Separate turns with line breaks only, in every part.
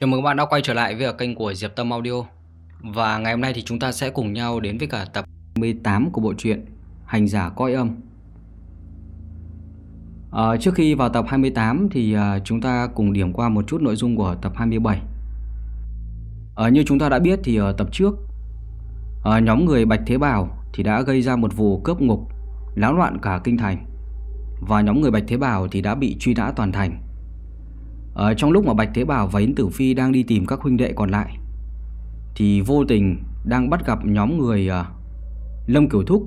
Chào mừng các bạn đã quay trở lại với kênh của Diệp Tâm Audio. Và ngày hôm nay thì chúng ta sẽ cùng nhau đến với cả tập 18 của bộ truyện Hành giả coi âm. À, Trước khi vào tập 28 thì ờ, chúng ta cùng điểm qua một chút nội dung của tập 27 à, ờ, Như chúng ta đã biết thì ở tập trước à, Nhóm người Bạch Thế Bảo thì đã gây ra một vụ cướp ngục Láo loạn cả kinh thành. Và nhóm người Bạch Thế Bảo thì đã bị truy nã toàn thành ở trong lúc mà Bạch Thế Bảo và Yến Tử Phi đang đi tìm các huynh đệ còn lại Thì vô tình đang bắt gặp nhóm người uh, Lâm Kiểu Thúc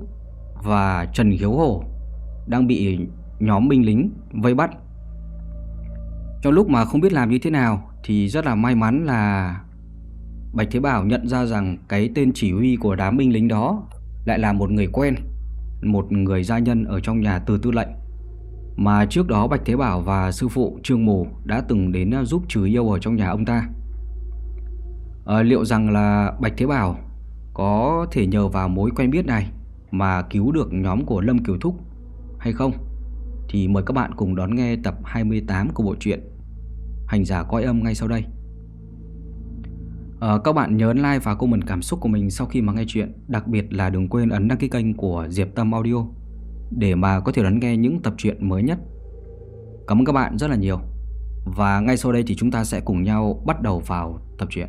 và Trần Hiếu Hổ Đang bị nhóm binh lính vây bắt. Trong lúc mà không biết làm như thế nào Thì rất là may mắn là Bạch Thế Bảo nhận ra rằng cái tên chỉ huy của đám binh lính đó Lại là một người quen Một người gia nhân ở trong nhà từ tư lệnh mà trước đó Bạch Thế Bảo và sư phụ Trương Mù đã từng đến à, giúp trừ yêu ở trong nhà ông ta. À, Liệu rằng là Bạch Thế Bảo có thể nhờ vào mối quen biết này mà cứu được nhóm của Lâm Kiều Thúc hay không? Thì mời các bạn cùng đón nghe tập 28 của bộ truyện Hành giả coi âm ngay sau đây. À, Các bạn nhớ like và comment cảm xúc của mình sau khi mà nghe chuyện Đặc biệt là đừng quên ấn đăng ký kênh của Diệp Tâm Audio để mà có thể đón nghe những tập truyện mới nhất. Cảm ơn các bạn rất là nhiều. Và ngay sau đây thì chúng ta sẽ cùng nhau bắt đầu vào tập truyện.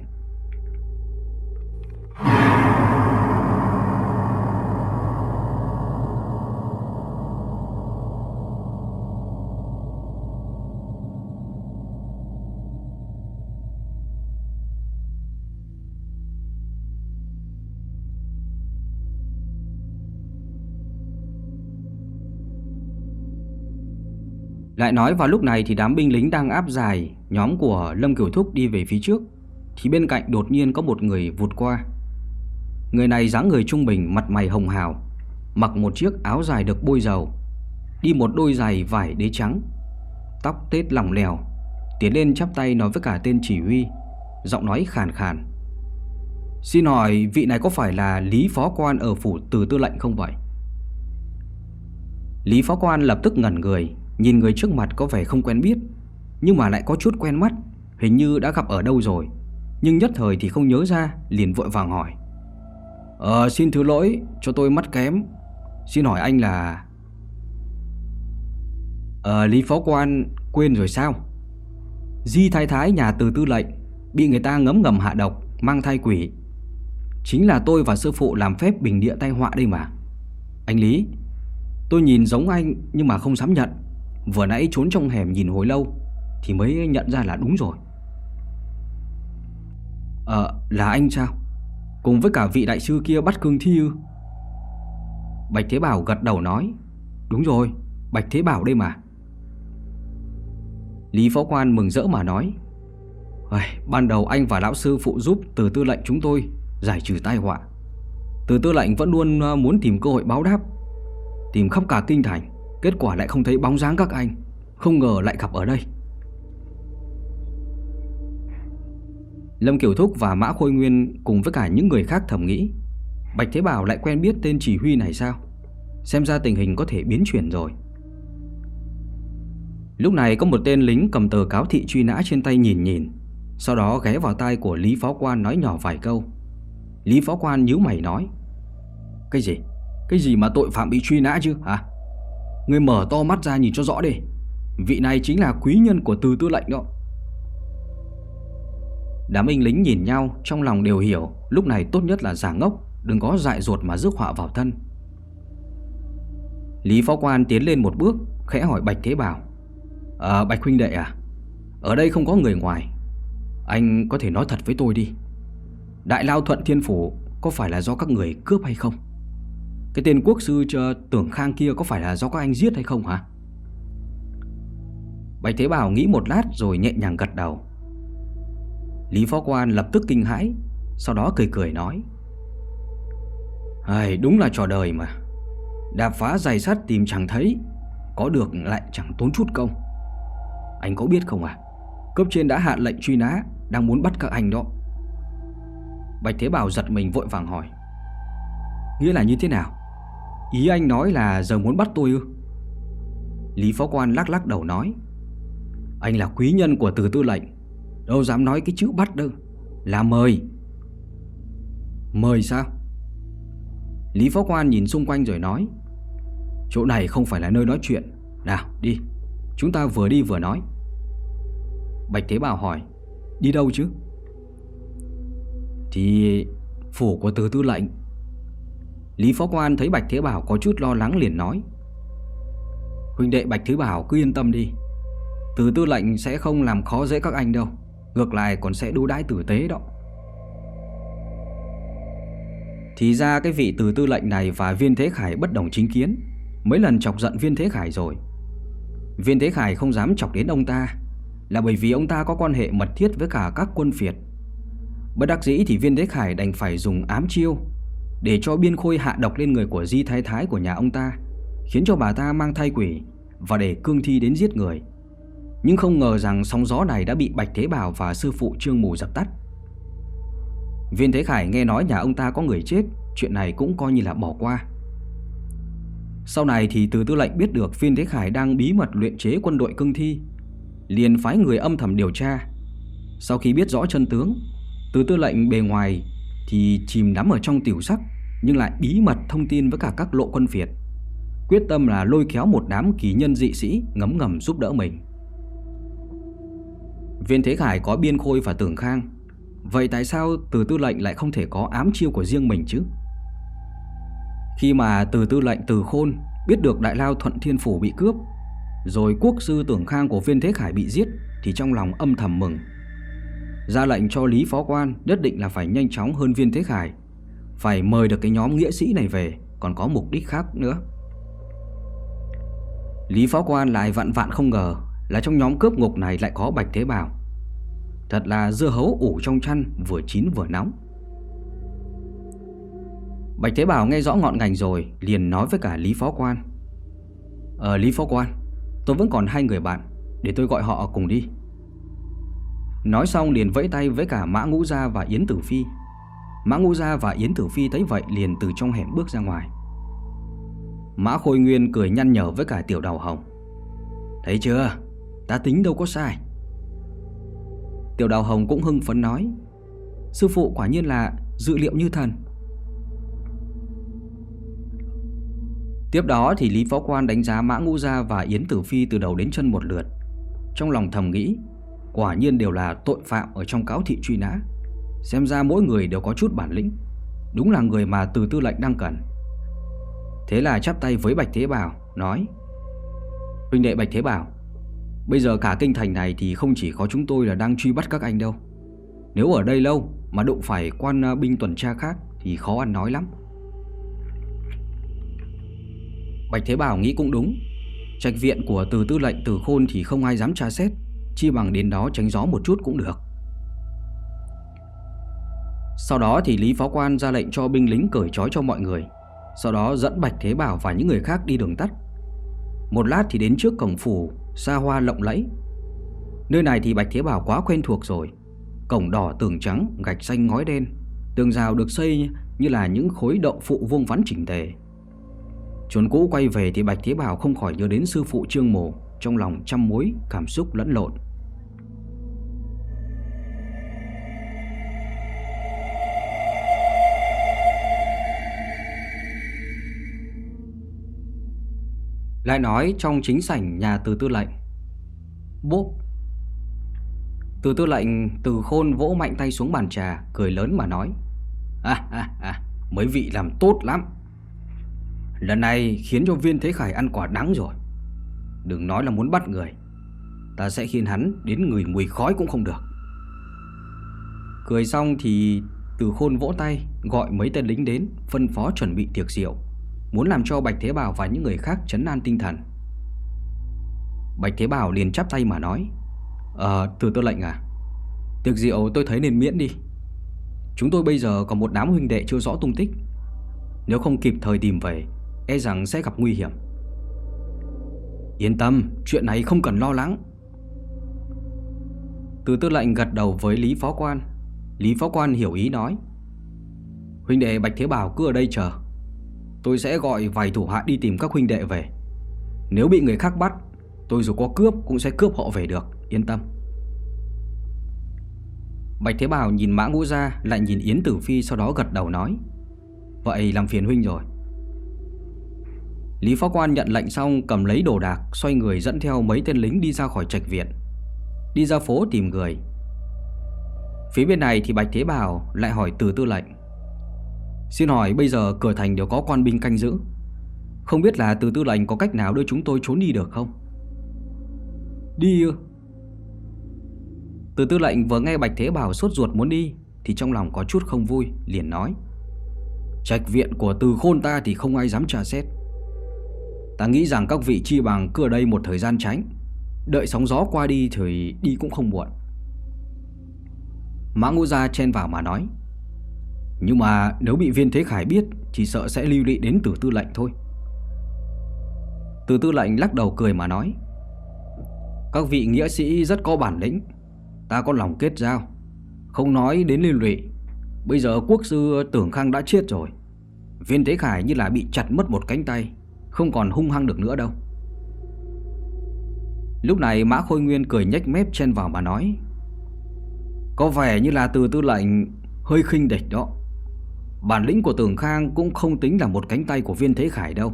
Lại nói vào lúc này thì đám binh lính đang áp dài nhóm của Lâm Kiều Thúc đi về phía trước. Thì bên cạnh đột nhiên có một người vụt qua. Người này dáng người trung bình, mặt mày hồng hào, Mặc một chiếc áo dài được bôi dầu, Đi một đôi giày vải đế trắng, Tóc tết lỏng lèo Tiến lên chắp tay nói với cả tên chỉ huy, Giọng nói khàn khàn. Xin hỏi vị này có phải là Lý Phó Quan ở phủ từ tư lệnh không vậy? Lý Phó Quan lập tức ngẩn người Nhìn người trước mặt có vẻ không quen biết, Nhưng mà lại có chút quen mắt, Hình như đã gặp ở đâu rồi. Nhưng nhất thời thì không nhớ ra, Liền vội vàng hỏi. Ờ xin thứ lỗi, cho tôi mắt kém. Xin hỏi anh là Ờ Lý Phó Quan, quên rồi sao? Di thái thái, nhà từ tư lệnh, Bị người ta ngấm ngầm hạ độc, Mang thai quỷ. Chính là tôi và sư phụ làm phép bình địa tai họa đây mà. Anh Lý, Tôi nhìn giống anh nhưng mà không dám nhận. Vừa nãy trốn trong hẻm nhìn hồi lâu Thì mới nhận ra là đúng rồi. Ờ là anh sao? Cùng với cả vị đại sư kia bắt cương thi ư? Bạch Thế Bảo gật đầu nói, Đúng rồi, Bạch Thế Bảo đây mà. Lý Phó Quan mừng rỡ mà nói Ban đầu anh và lão sư phụ giúp từ tư lệnh chúng tôi Giải trừ tai họa. Từ tư lệnh vẫn luôn ờ, muốn tìm cơ hội báo đáp, Tìm khắp cả kinh thành. Kết quả lại không thấy bóng dáng các anh. Không ngờ lại gặp ở đây. Lâm Kiểu Thúc và Mã Khôi Nguyên Cùng với cả những người khác thầm nghĩ. Bạch Thế Bảo lại quen biết tên chỉ huy này sao? Xem ra tình hình có thể biến chuyển rồi. Lúc này có một tên lính cầm tờ cáo thị truy nã trên tay nhìn nhìn. Sau đó ghé vào tai của Lý Phó Quan nói nhỏ vài câu. Lý Phó Quan nhíu mày nói, Cái gì? Cái gì mà tội phạm bị truy nã chứ? Hả? Ngươi mở to mắt ra nhìn cho rõ đi. Vị này chính là quý nhân của từ tư lệnh đó. Đám binh lính nhìn nhau, Trong lòng đều hiểu, Lúc này tốt nhất là giả ngốc, Đừng có dại ruột mà rước họa vào thân. Lý Phó Quan tiến lên một bước, Khẽ hỏi Bạch Thế Bảo À Bạch huynh đệ à Ở đây không có người ngoài. Anh có thể nói thật với tôi đi. Đại Lao Thuận Thiên Phủ Có phải là do các người cướp hay không? Cái tên quốc sư cho tưởng khang kia có phải là do các anh giết hay không hả? Bạch Thế Bảo nghĩ một lát rồi nhẹ nhàng gật đầu. Lý Phó Quan lập tức kinh hãi Sau đó cười cười nói. Ai, Đúng là trò đời mà. Đạp phá giày sắt tìm chẳng thấy Có được lại chẳng tốn chút công. Anh có biết không à? Cấp trên đã hạ lệnh truy nã Đang muốn bắt các anh đó. Bạch Thế Bảo giật mình vội vàng hỏi. Nghĩa là như thế nào? Ý anh nói là giờ muốn bắt tôi ư? Lý Phó Quan lắc lắc đầu nói, Anh là quý nhân của từ tư lệnh, Đâu dám nói cái chữ bắt đâu, Là mời. Mời sao? Lý Phó Quan nhìn xung quanh rồi nói, Chỗ này không phải là nơi nói chuyện. Nào, đi, Chúng ta vừa đi vừa nói. Bạch Thế Bảo hỏi, Đi đâu chứ? Thì phủ của từ tư lệnh Lý Phó Quan thấy Bạch Thế Bảo có chút lo lắng liền nói, Huynh đệ Bạch Thế Bảo, cứ yên tâm đi. Từ tư lệnh sẽ không làm khó dễ các anh đâu, Ngược lại còn sẽ đu đãi tử tế đó. Thì ra cái vị từ tư lệnh này và viên thế khải bất đồng chính kiến. Mấy lần chọc giận viên thế khải rồi, Viên thế khải không dám chọc đến ông ta, Là bởi vì ông ta có quan hệ mật thiết với cả các quân phiệt. Bất đắc dĩ thì viên thế khải đành phải dùng ám chiêu để cho biên khôi hạ độc lên người của di thái thái của nhà ông ta, Khiến cho bà ta mang thai quỷ Và để cương thi đến giết người. Nhưng không ngờ rằng sóng gió này đã bị Bạch Thế Bảo và sư phụ Trương Mù dập tắt. Viên Thế Khải nghe nói nhà ông ta có người chết, Chuyện này cũng coi như là bỏ qua. Sau này thì từ tư lệnh biết được Viên Thế Khải đang bí mật luyện chế quân đội cương thi, liền phái người âm thầm điều tra. Sau khi biết rõ chân tướng, Từ tư lệnh bề ngoài thì chìm đắm ở trong tiểu sắc, Nhưng lại bí mật thông tin với cả các lộ quân Việt. Quyết tâm là lôi kéo một đám kỳ nhân dị sĩ ngấm ngầm giúp đỡ mình. Viên Thế Khải có biên khôi và tưởng khang. Vậy tại sao từ tư lệnh lại không thể có ám chiêu của riêng mình chứ? Khi mà từ tư lệnh từ khôn biết được đại lao thuận thiên phủ bị cướp, Rồi quốc sư tưởng khang của viên thế khải bị giết, Thì trong lòng âm thầm mừng. Ra lệnh cho Lý Phó Quan nhất định là phải nhanh chóng hơn viên thế khải. Phải mời được cái nhóm nghĩa sĩ này về, Còn có mục đích khác nữa. Lý Phó Quan lại vặn vạn không ngờ Là trong nhóm cướp ngục này lại có Bạch Thế Bảo. Thật là dưa hấu ủ trong chăn, Vừa chín vừa nóng. Bạch Thế Bảo nghe rõ ngọn ngành rồi, Liền nói với cả Lý Phó Quan. Ờ Lý Phó Quan, Tôi vẫn còn hai người bạn, Để tôi gọi họ cùng đi. Nói xong liền vẫy tay với cả Mã Ngũ Gia và Yến Tử Phi. Mã Ngũ Gia và Yến Tử Phi thấy vậy liền từ trong hẻm bước ra ngoài. Mã Khôi Nguyên cười nhăn nhở với cả tiểu đầu hồng. Thấy chưa? Ta tính đâu có sai. Tiểu đào hồng cũng hưng phấn nói. Sư phụ quả nhiên là dự liệu như thần. Tiếp đó thì Lý Phó Quan đánh giá Mã Ngũ Gia và Yến Tử Phi từ đầu đến chân một lượt. Trong lòng thầm nghĩ Quả nhiên đều là tội phạm ở trong cáo thị truy nã. Xem ra mỗi người đều có chút bản lĩnh. Đúng là người mà từ tư lệnh đang cần. Thế là chắp tay với Bạch Thế Bảo, Nói, Huynh đệ Bạch Thế Bảo, Bây giờ cả kinh thành này thì không chỉ có chúng tôi là đang truy bắt các anh đâu. Nếu ở đây lâu mà đụng phải quan à, binh tuần tra khác thì khó ăn nói lắm. Bạch Thế Bảo nghĩ cũng đúng. Trạch viện của từ tư lệnh từ khôn thì không ai dám tra xét. Chi bằng đến đó tránh gió một chút cũng được Sau đó thì Lý Phó Quan ra lệnh cho binh lính cởi trói cho mọi người Sau đó dẫn Bạch Thế Bảo và những người khác đi đường tắt Một lát thì đến trước cổng phủ xa hoa lộng lẫy. Nơi này thì Bạch Thế Bảo quá quen thuộc rồi. Cổng đỏ tường trắng, gạch xanh ngói đen, tường rào được xây như là những khối đậu phụ vuông vắn chỉnh tề. Chuẩn cũ quay về thì Bạch Thế Bảo không khỏi nhớ đến sư phụ Trương Mộ, trong lòng trăm mối cảm xúc lẫn lộn. Lại nói trong chính sảnh nhà từ tư lệnh, Bốp. Từ tư lệnh từ khôn vỗ mạnh tay xuống bàn trà, Cười lớn mà nói À à à Mấy vị làm tốt lắm. Lần này khiến cho viên thế khải ăn quả đắng rồi. Đừng nói là muốn bắt người. Ta sẽ khiến hắn đến người mùi khói cũng không được. Cười xong thì từ khôn vỗ tay Gọi mấy tên lính đến Phân phó chuẩn bị tiệc rượu Muốn làm cho Bạch Thế Bảo và những người khác chấn an tinh thần. Bạch Thế Bảo liền chắp tay mà nói Ờ, từ tư lệnh à Tiệc rượu tôi thấy nên miễn đi. Chúng tôi bây giờ có một đám huynh đệ chưa rõ tung tích. Nếu không kịp thời tìm về E rằng sẽ gặp nguy hiểm. Yên tâm, chuyện này không cần lo lắng. Từ tư lệnh gật đầu với Lý Phó Quan. Lý Phó Quan hiểu ý nói Huynh đệ Bạch Thế Bảo cứ ở đây chờ. Tôi sẽ gọi vài thủ hạ đi tìm các huynh đệ về. Nếu bị người khác bắt Tôi dù có cướp cũng sẽ cướp họ về được Yên tâm. Bạch Thế Bảo nhìn Mã Ngũ Gia Lại nhìn Yến Tử Phi sau đó gật đầu nói Vậy làm phiền huynh rồi. Lý Phó Quan nhận lệnh xong cầm lấy đồ đạc, Xoay người dẫn theo mấy tên lính đi ra khỏi trạch viện. Đi ra phố tìm người. Phía bên này thì Bạch Thế Bảo lại hỏi từ tư lệnh. Xin hỏi bây giờ cửa thành đều có quan binh canh giữ. Không biết là từ tư lệnh có cách nào đưa chúng tôi trốn đi được không? Đi ư? Từ tư lệnh vừa nghe Bạch Thế Bảo sốt ruột muốn đi Thì trong lòng có chút không vui, Liền nói. Trạch viện của từ khôn ta thì không ai dám trả xét. Ta nghĩ rằng các vị chi bằng cứ ở đây một thời gian tránh. Đợi sóng gió qua đi thì đi cũng không muộn. Mã Ngũ Gia chen vào mà nói, Nhưng mà nếu bị viên Thế Khải biết Chỉ sợ sẽ lưu lị đến từ tư lệnh thôi. Từ tư lệnh lắc đầu cười mà nói, Các vị nghĩa sĩ rất có bản lĩnh, Ta có lòng kết giao. Không nói đến lưu lụy Bây giờ quốc sư tưởng khang đã chết rồi. Viên Thế Khải như là bị chặt mất một cánh tay. Không còn hung hăng được nữa đâu. Lúc này Mã Khôi Nguyên cười nhếch mép chen vào mà nói, Có vẻ như là từ tư lệnh hơi khinh địch đó. Bản lĩnh của Tưởng Khang cũng không tính là một cánh tay của viên Thế Khải đâu.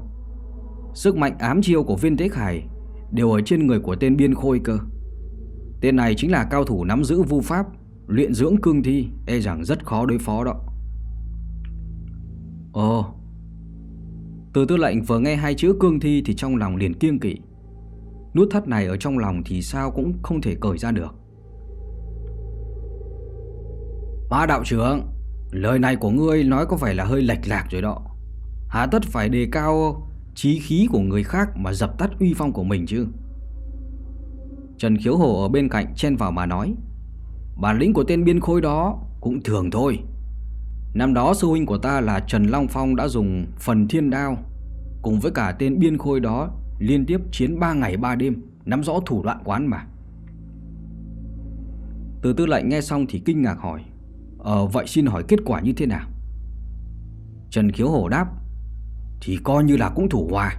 Sức mạnh ám chiêu của viên Thế Khải đều ở trên người của tên Biên Khôi cơ. Tên này chính là cao thủ nắm giữ vu pháp, Luyện dưỡng cương thi E rằng rất khó đối phó đó. Ồ từ tư lệnh vừa nghe hai chữ cương thi Thì trong lòng liền kiêng kỵ. Nút thắt này ở trong lòng thì sao cũng không thể cởi ra được. Ba đạo trưởng, Lời này của ngươi nói có phải là hơi lệch lạc rồi đó. Hà tất phải đề cao trí khí của người khác mà dập tắt uy phong của mình chứ. Trần Khiếu Hổ ở bên cạnh chen vào mà nói, Bản lĩnh của tên biên khôi đó cũng thường thôi. Năm đó sư huynh của ta là Trần Long Phong đã dùng phần thiên đao Cùng với cả tên biên khôi đó Liên tiếp chiến 3 ngày 3 đêm, Nắm rõ thủ đoạn quán mà. Từ tư lệnh nghe xong thì kinh ngạc hỏi Ờ vậy xin hỏi kết quả như thế nào? Trần Khiếu Hổ đáp, Thì coi như là cũng thủ hòa.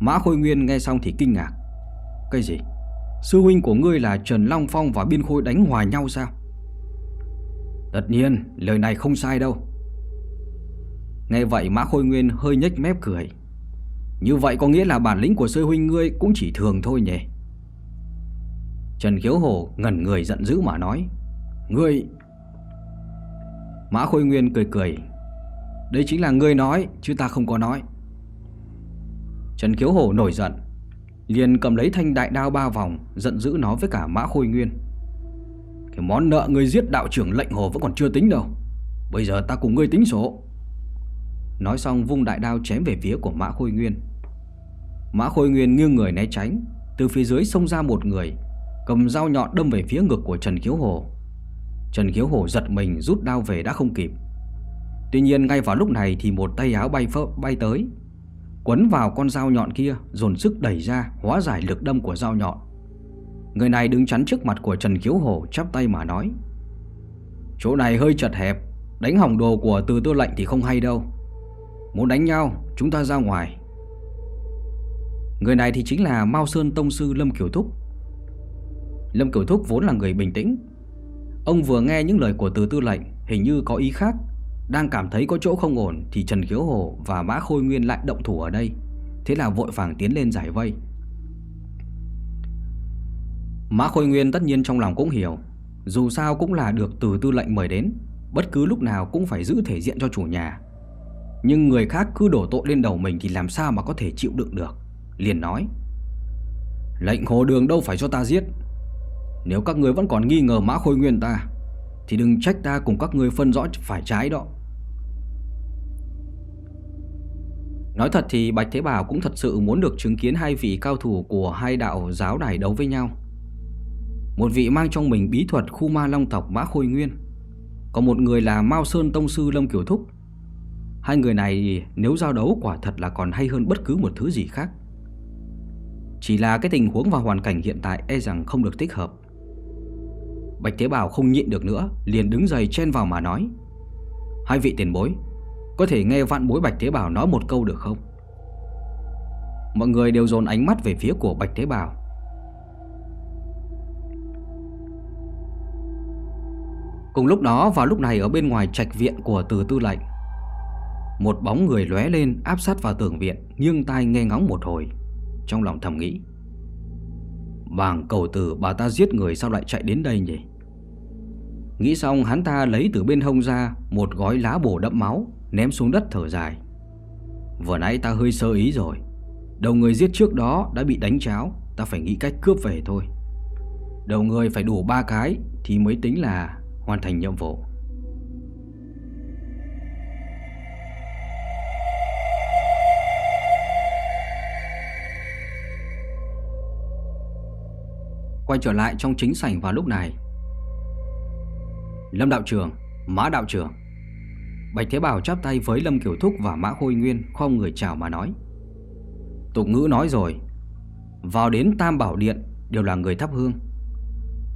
Mã Khôi Nguyên nghe xong thì kinh ngạc, Cái gì? Sư huynh của ngươi là Trần Long Phong và Biên Khôi đánh hòa nhau sao? Tất nhiên, lời này không sai đâu. Nghe vậy, Mã Khôi Nguyên hơi nhếch mép cười. Như vậy có nghĩa là bản lĩnh của sư huynh ngươi cũng chỉ thường thôi nhỉ? Trần Khiếu Hổ ngẩn người giận dữ mà nói, Ngươi Mã Khôi Nguyên cười cười, Đây chính là ngươi nói, Chứ ta không có nói. Trần Khiếu Hổ nổi giận, Liền cầm lấy thanh đại đao ba vòng, Giận dữ nó với cả Mã Khôi Nguyên cái món nợ ngươi giết đạo trưởng lệnh hồ vẫn còn chưa tính đâu. Bây giờ ta cùng ngươi tính số. Nói xong vung đại đao chém về phía của Mã Khôi Nguyên. Mã Khôi Nguyên nghiêng người né tránh. Từ phía dưới xông ra một người Cầm dao nhọn đâm về phía ngực của Trần Khiếu Hồ Trần Khiếu Hổ giật mình rút đao về đã không kịp. Tuy nhiên ngay vào lúc này thì một tay áo bay phơ, bay tới Quấn vào con dao nhọn kia Dồn sức đẩy ra hóa giải lực đâm của dao nhọn. Người này đứng chắn trước mặt của Trần Kiếu Hổ, chắp tay mà nói. Chỗ này hơi chật hẹp, Đánh hỏng đồ của từ tư lệnh thì không hay đâu. Muốn đánh nhau, chúng ta ra ngoài. Người này thì chính là Mao Sơn Tông Sư Lâm Kiều Thúc. Lâm Kiều Thúc vốn là người bình tĩnh. Ông vừa nghe những lời của từ tư lệnh, Hình như có ý khác. Đang cảm thấy có chỗ không ổn Thì Trần Khiếu Hồ và Mã Khôi Nguyên lại động thủ ở đây. Thế là vội vàng tiến lên giải vây. Mã Khôi Nguyên tất nhiên trong lòng cũng hiểu. Dù sao cũng là được từ tư lệnh mời đến, Bất cứ lúc nào cũng phải giữ thể diện cho chủ nhà. Nhưng người khác cứ đổ tội lên đầu mình Thì làm sao mà có thể chịu đựng được? Liền nói, Lệnh hồ đường đâu phải cho ta giết. Nếu các người vẫn còn nghi ngờ mã khôi nguyên ta, Thì đừng trách ta cùng các người phân rõ phải trái đó. Nói thật thì Bạch Thế Bảo cũng thật sự muốn được chứng kiến hai vị cao thủ của hai đạo giáo đài đấu với nhau. Một vị mang trong mình bí thuật khu ma long tộc Mã Khôi Nguyên. Còn một người là Mao Sơn Tông Sư Lâm Kiều Thúc. Hai người này nếu giao đấu quả thật là còn hay hơn bất cứ một thứ gì khác. Chỉ là cái tình huống và hoàn cảnh hiện tại e rằng không được thích hợp. Bạch Thế Bảo không nhịn được nữa, Liền đứng dậy chen vào mà nói, Hai vị tiền bối, Có thể nghe vạn bối Bạch Thế Bảo nói một câu được không? Mọi người đều dồn ánh mắt về phía của Bạch Thế Bảo Cùng lúc đó, vào lúc này ở bên ngoài trạch viện của từ tư lệnh, Một bóng người lóe lên áp sát vào tường viện, Nghiêng tai nghe ngóng một hồi. Trong lòng thầm nghĩ, Bàng cầu tử, bà ta giết người sao lại chạy đến đây nhỉ? Nghĩ xong, hắn ta lấy từ bên hông ra Một gói lá bổ đẫm máu, Ném xuống đất thở dài. Vừa nãy ta hơi sơ ý rồi, Đầu người giết trước đó đã bị đánh cháo, Ta phải nghĩ cách cướp về thôi. Đầu người phải đủ ba cái Thì mới tính là hoàn thành nhiệm vụ. Quay trở lại trong chính sảnh vào lúc này. Lâm đạo trưởng Mã đạo trưởng Bạch Thế Bảo chắp tay với Lâm Kiểu Thúc và Mã Khôi Nguyên Không người chào mà nói. Tục ngữ nói rồi, Vào đến Tam Bảo Điện đều là người thắp hương.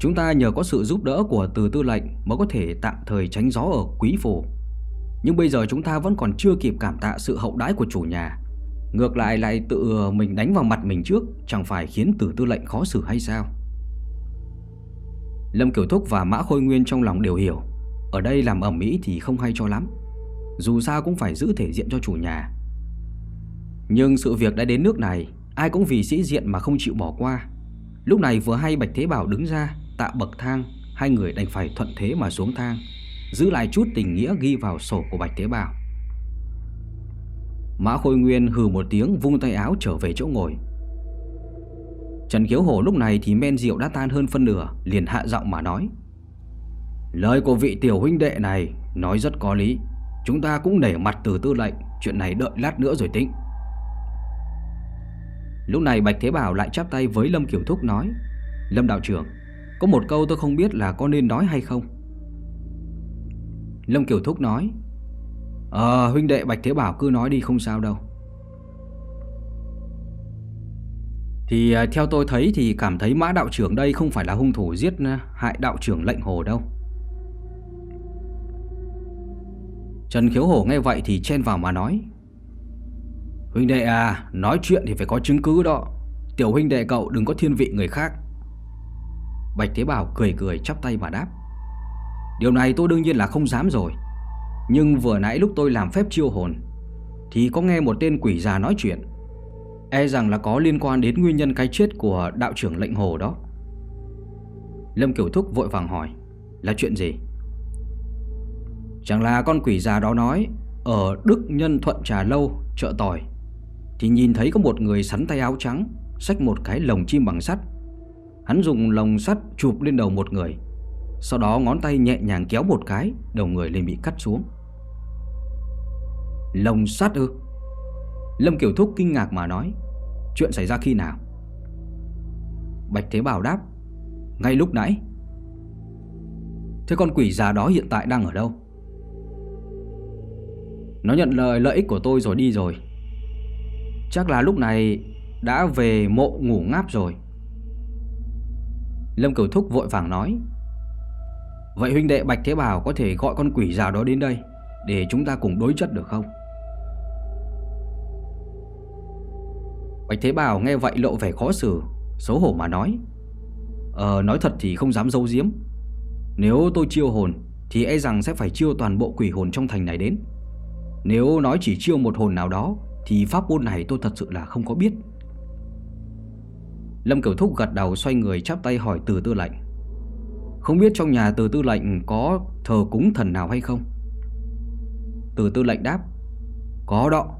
Chúng ta nhờ có sự giúp đỡ của từ tư lệnh Mới có thể tạm thời tránh gió ở quý phủ. Nhưng bây giờ chúng ta vẫn còn chưa kịp cảm tạ sự hậu đãi của chủ nhà. Ngược lại lại tự mình đánh vào mặt mình trước, Chẳng phải khiến từ tư lệnh khó xử hay sao? Lâm Kiểu Thúc và Mã Khôi Nguyên trong lòng đều hiểu. Ở đây làm ẩm mỹ thì không hay cho lắm. Dù sao cũng phải giữ thể diện cho chủ nhà. Nhưng sự việc đã đến nước này, Ai cũng vì sĩ diện mà không chịu bỏ qua. Lúc này vừa hay Bạch Thế Bảo đứng ra Tạ bậc thang, Hai người đành phải thuận thế mà xuống thang, Giữ lại chút tình nghĩa ghi vào sổ của Bạch Thế Bảo Mã Khôi Nguyên hừ một tiếng, vung tay áo trở về chỗ ngồi. Trần kiếu Hổ lúc này thì men rượu đã tan hơn phân nửa, Liền hạ giọng mà nói, Lời của vị tiểu huynh đệ này Nói rất có lý, Chúng ta cũng nể mặt từ tư lệnh, Chuyện này đợi lát nữa rồi tính. Lúc này Bạch Thế Bảo lại chắp tay với Lâm Kiểu Thúc nói, Lâm đạo trưởng có một câu tôi không biết là có nên nói hay không. Lâm Kiều Thúc nói Ờ huynh đệ Bạch Thế Bảo cứ nói đi không sao đâu. Thì à, theo tôi thấy thì cảm thấy mã đạo trưởng đây không phải là hung thủ giết à, hại đạo trưởng lệnh hồ đâu. Trần Khiếu Hổ nghe vậy thì chen vào mà nói Huynh đệ à, nói chuyện thì phải có chứng cứ đó. Tiểu huynh đệ cậu đừng có thiên vị người khác. Bạch Thế Bảo cười cười chắp tay mà đáp. Điều này tôi đương nhiên là không dám rồi. Nhưng vừa nãy lúc tôi làm phép chiêu hồn, Thì có nghe một tên quỷ già nói chuyện. E rằng là có liên quan đến nguyên nhân cái chết của đạo trưởng lệnh hồ đó. Lâm Kiểu Thúc vội vàng hỏi, Là chuyện gì? Chẳng là con quỷ già đó nói, Ở Đức Nhân Thuận Trà Lâu, Chợ tỏi Thì nhìn thấy có một người sắn tay áo trắng, Xách một cái lồng chim bằng sắt. Hắn dùng lồng sắt chụp lên đầu một người. Sau đó ngón tay nhẹ nhàng kéo một cái, Đầu người liền bị cắt xuống. Lồng sắt ư? Lâm Kiểu Thúc kinh ngạc mà nói, Chuyện xảy ra khi nào? Bạch Thế Bảo đáp, Ngay lúc nãy. Thế con quỷ già đó hiện tại đang ở đâu? Nó nhận lời lợi ích của tôi rồi, đi rồi. Chắc là lúc này Đã về mộ ngủ ngáp rồi. Lâm Cửu Thúc vội vàng nói, Vậy huynh đệ Bạch Thế Bảo có thể gọi con quỷ già đó đến đây Để chúng ta cùng đối chất được không? Bạch Thế Bảo nghe vậy lộ vẻ khó xử, Xấu hổ mà nói Ờ nói thật thì không dám dâu diếm Nếu tôi chiêu hồn Thì e rằng sẽ phải chiêu toàn bộ quỷ hồn trong thành này đến. Nếu nói chỉ chiêu một hồn nào đó Thì pháp môn này tôi thật sự là không có biết. Lâm Cửu Thúc gật đầu xoay người chắp tay hỏi từ tư lệnh. Không biết trong nhà từ tư lệnh có thờ cúng thần nào hay không? Từ tư lệnh đáp Có đó.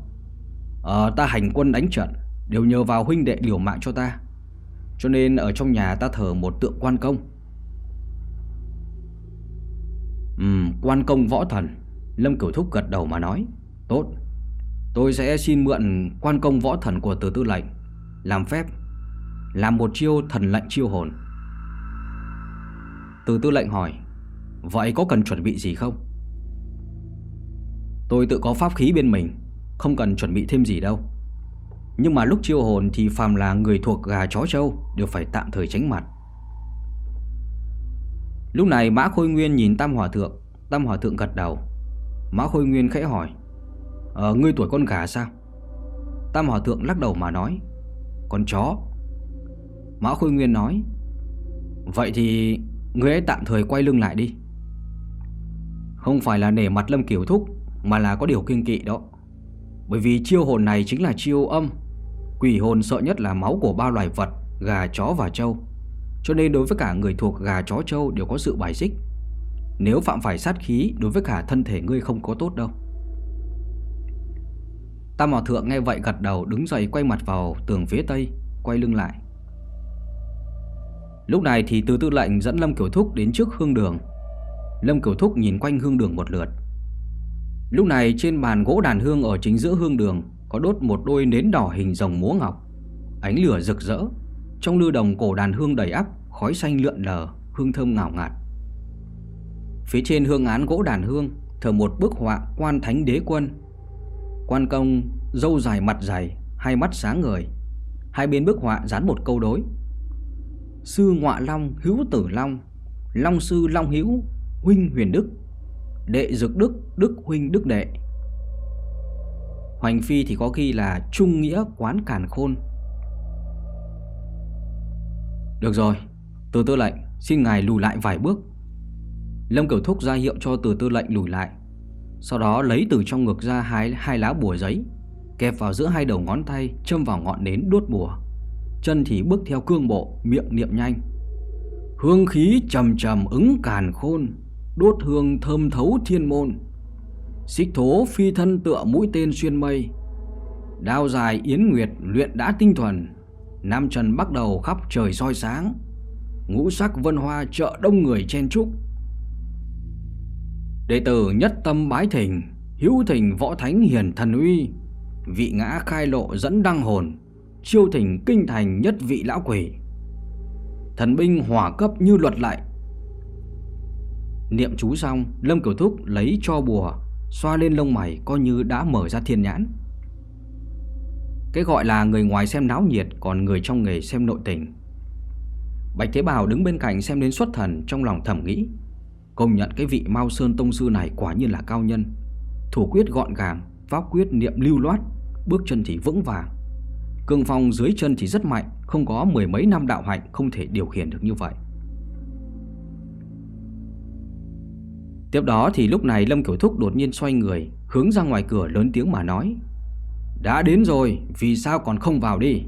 Ờ ta hành quân đánh trận Đều nhờ vào huynh đệ liều mạng cho ta. Cho nên ở trong nhà ta thờ một tượng quan công. Ừm, quan công võ thần. Lâm Cửu Thúc gật đầu mà nói Tốt. Tôi sẽ xin mượn quan công võ thần của từ tư lệnh Làm phép. Làm một chiêu thần lệnh chiêu hồn Từ tư lệnh hỏi Vậy có cần chuẩn bị gì không? Tôi tự có pháp khí bên mình Không cần chuẩn bị thêm gì đâu nhưng mà lúc chiêu hồn thì phàm là người thuộc gà chó trâu đều phải tạm thời tránh mặt. Lúc này Mã Khôi Nguyên nhìn Tam Hòa Thượng, Tam Hòa Thượng gật đầu. Mã Khôi Nguyên khẽ hỏi, Ờ, ngươi tuổi con gà sao? Tam Hòa Thượng lắc đầu mà nói, Con chó. Mã Khôi Nguyên nói, Vậy thì ngươi ấy tạm thời quay lưng lại đi. Không phải là nể mặt Lâm Kiều Thúc Mà là có điều kinh kỵ đó. Bởi vì chiêu hồn này chính là chiêu âm. Quỷ hồn sợ nhất là máu của ba loài vật Gà, chó và trâu. Cho nên đối với cả người thuộc gà, chó, trâu Đều có sự bài xích. Nếu phạm phải sát khí Đối với cả thân thể ngươi không có tốt đâu. Tam Hòa Thượng nghe vậy gật đầu Đứng dậy quay mặt vào tường phía tây Quay lưng lại. Lúc này thì từ tư lệnh dẫn Lâm Kiều Thúc đến trước hương đường. Lâm Kiều Thúc nhìn quanh hương đường một lượt. Lúc này trên bàn gỗ đàn hương ở chính giữa hương đường Có đốt một đôi nến đỏ hình rồng múa ngọc. Ánh lửa rực rỡ, Trong lư đồng cổ đàn hương đầy ắp, Khói xanh lượn lờ, Hương thơm ngào ngạt. Phía trên hương án gỗ đàn hương Thờ một bức họa quan thánh đế quân. Quan công Dâu dài mặt dày, Hai mắt sáng ngời. Hai bên bức họa dán một câu đối. Sư ngọa long hữu tử long Long sư long hữu Huynh huyền đức Đệ dực đức đức huynh đức đệ. Hoành phi thì có khi là Trung nghĩa quán càn khôn. Được rồi Từ tư lệnh xin ngài lùi lại vài bước. Lâm Cửu Thúc ra hiệu cho từ tư lệnh lùi lại Sau đó lấy từ trong ngực ra hai, hai lá bùa giấy Kẹp vào giữa hai đầu ngón tay Châm vào ngọn nến đốt bùa. Chân thì bước theo cương bộ, Miệng niệm nhanh. Hương khí trầm trầm ứng càn khôn, Đốt hương thơm thấu thiên môn. Xích thố phi thân tựa mũi tên xuyên mây. Đao dài yến nguyệt luyện đã tinh thuần, Nam trần bắt đầu khắp trời soi sáng. Ngũ sắc vân hoa chợ đông người chen trúc Đệ tử nhất tâm bái thỉnh, Hữu thỉnh võ thánh hiền thần uy, Vị ngã khai lộ dẫn đăng hồn. Chiêu thỉnh kinh thành nhất vị lão quỷ. Thần binh hỏa cấp như luật lại. Niệm chú xong, Lâm cửu Thúc lấy cho bùa, Xoa lên lông mày coi như đã mở ra thiên nhãn. Cái gọi là người ngoài xem náo nhiệt, Còn người trong nghề xem nội tình. Bạch Thế Bảo đứng bên cạnh xem đến xuất thần, Trong lòng thầm nghĩ, Công nhận cái vị Mao Sơn Tông Sư này quả nhiên là cao nhân. Thủ quyết gọn gàng, Pháp quyết niệm lưu loát, Bước chân thì vững vàng. Cường phong dưới chân thì rất mạnh, Không có mười mấy năm đạo hạnh Không thể điều khiển được như vậy. Tiếp đó thì lúc này Lâm Kiểu Thúc đột nhiên xoay người, Hướng ra ngoài cửa lớn tiếng mà nói, Đã đến rồi, Vì sao còn không vào đi?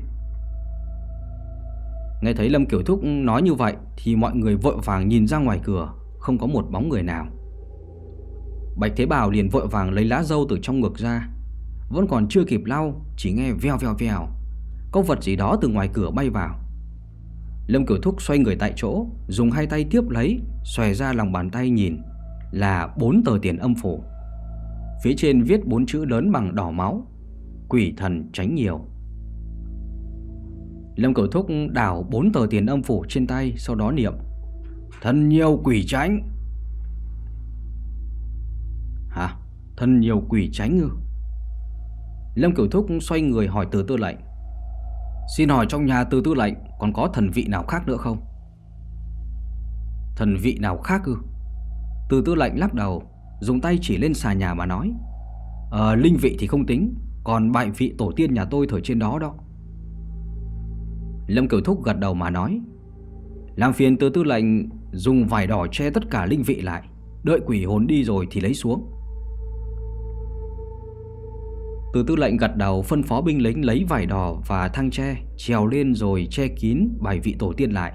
Nghe thấy Lâm Kiểu Thúc nói như vậy Thì mọi người vội vàng nhìn ra ngoài cửa, Không có một bóng người nào. Bạch Thế Bảo liền vội vàng lấy lá dâu từ trong ngực ra, Vẫn còn chưa kịp lau, Chỉ nghe veo veo veo. Có vật gì đó từ ngoài cửa bay vào Lâm Kiểu Thúc xoay người tại chỗ Dùng hai tay tiếp lấy Xòe ra lòng bàn tay nhìn là bốn tờ tiền âm phủ. Phía trên viết bốn chữ lớn bằng đỏ máu, quỷ thần tránh nhiều. Lâm Cửu Thúc đảo bốn tờ tiền âm phủ trên tay, sau đó niệm: thân nhiều quỷ tránh. Hả? Thân nhiều quỷ tránh ư? Lâm Cửu Thúc xoay người hỏi từ tư lệnh Xin hỏi trong nhà từ tư lệnh Còn có thần vị nào khác nữa không? Thần vị nào khác ư? Từ tư lệnh lắc đầu, Dùng tay chỉ lên xà nhà mà nói. Ờ linh vị thì không tính, Còn bại vị tổ tiên nhà tôi thời trên đó đó. Lâm Cửu Thúc gật đầu mà nói. Làm phiền từ tư lệnh Dùng vải đỏ che tất cả linh vị lại. Đợi quỷ hồn đi rồi thì lấy xuống. Từ tư lệnh gật đầu phân phó binh lính lấy vải đỏ và thang tre Trèo lên rồi che kín bài vị tổ tiên lại.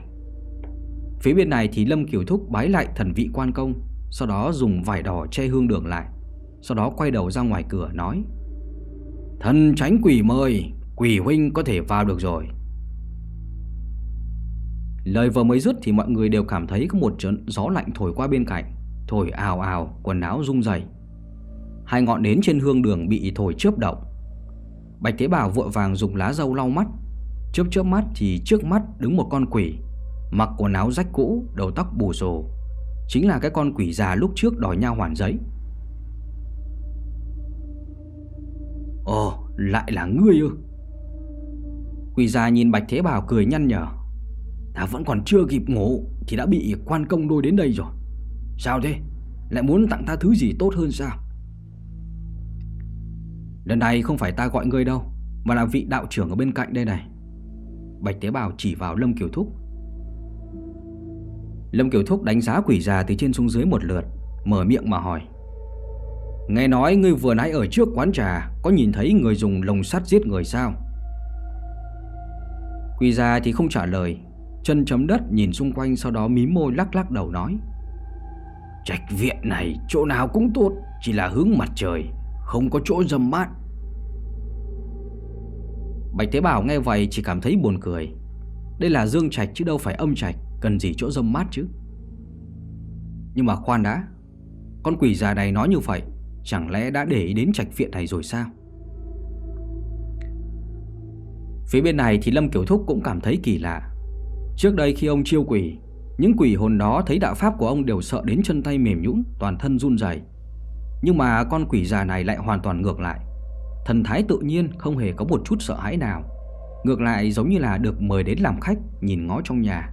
Phía bên này thì Lâm Kiều Thúc bái lại thần vị quan công sau đó dùng vải đỏ che hương đường lại Sau đó quay đầu ra ngoài cửa nói Thần tránh quỷ mời Quỷ huynh có thể vào được rồi. Lời vừa mới dứt thì mọi người đều cảm thấy có một trận gió lạnh thổi qua bên cạnh Thổi ào ào, quần áo rung dày Hai ngọn nến trên hương đường bị thổi chớp động. Bạch Thế Bảo vội vàng dùng lá dâu lau mắt. Chớp chớp mắt thì trước mắt đứng một con quỷ Mặc quần áo rách cũ, đầu tóc bù xù. Chính là cái con quỷ già lúc trước đòi nha hoàn giấy. Ồ lại là ngươi ư? Quỷ già nhìn Bạch Thế Bảo cười nhăn nhở. Ta vẫn còn chưa kịp ngủ Thì đã bị quan công đôi đến đây rồi. Sao thế? Lại muốn tặng ta thứ gì tốt hơn sao? Lần này không phải ta gọi ngươi đâu, Mà là vị đạo trưởng ở bên cạnh đây này. Bạch Tế Bào chỉ vào Lâm Kiều Thúc. Lâm Kiều Thúc đánh giá quỷ già từ trên xuống dưới một lượt, Mở miệng mà hỏi. Nghe nói ngươi vừa nãy ở trước quán trà, Có nhìn thấy người dùng lồng sắt giết người sao? Quỷ già thì không trả lời, Chân chấm đất nhìn xung quanh Sau đó mím môi lắc lắc đầu nói. Trạch viện này chỗ nào cũng tốt, Chỉ là hướng mặt trời. Không có chỗ dâm mát Bạch Thế Bảo nghe vậy chỉ cảm thấy buồn cười. Đây là dương trạch chứ đâu phải âm trạch, Cần gì chỗ dâm mát chứ? Nhưng mà khoan đã, Con quỷ già này nói như vậy, Chẳng lẽ đã để ý đến trạch viện này rồi sao? Phía bên này thì Lâm Kiểu Thúc cũng cảm thấy kỳ lạ. Trước đây khi ông chiêu quỷ, Những quỷ hồn đó thấy đạo pháp của ông đều sợ đến chân tay mềm nhũn, Toàn thân run rẩy. Nhưng mà con quỷ già này lại hoàn toàn ngược lại. Thần thái tự nhiên không hề có một chút sợ hãi nào. Ngược lại giống như là được mời đến làm khách, Nhìn ngó trong nhà.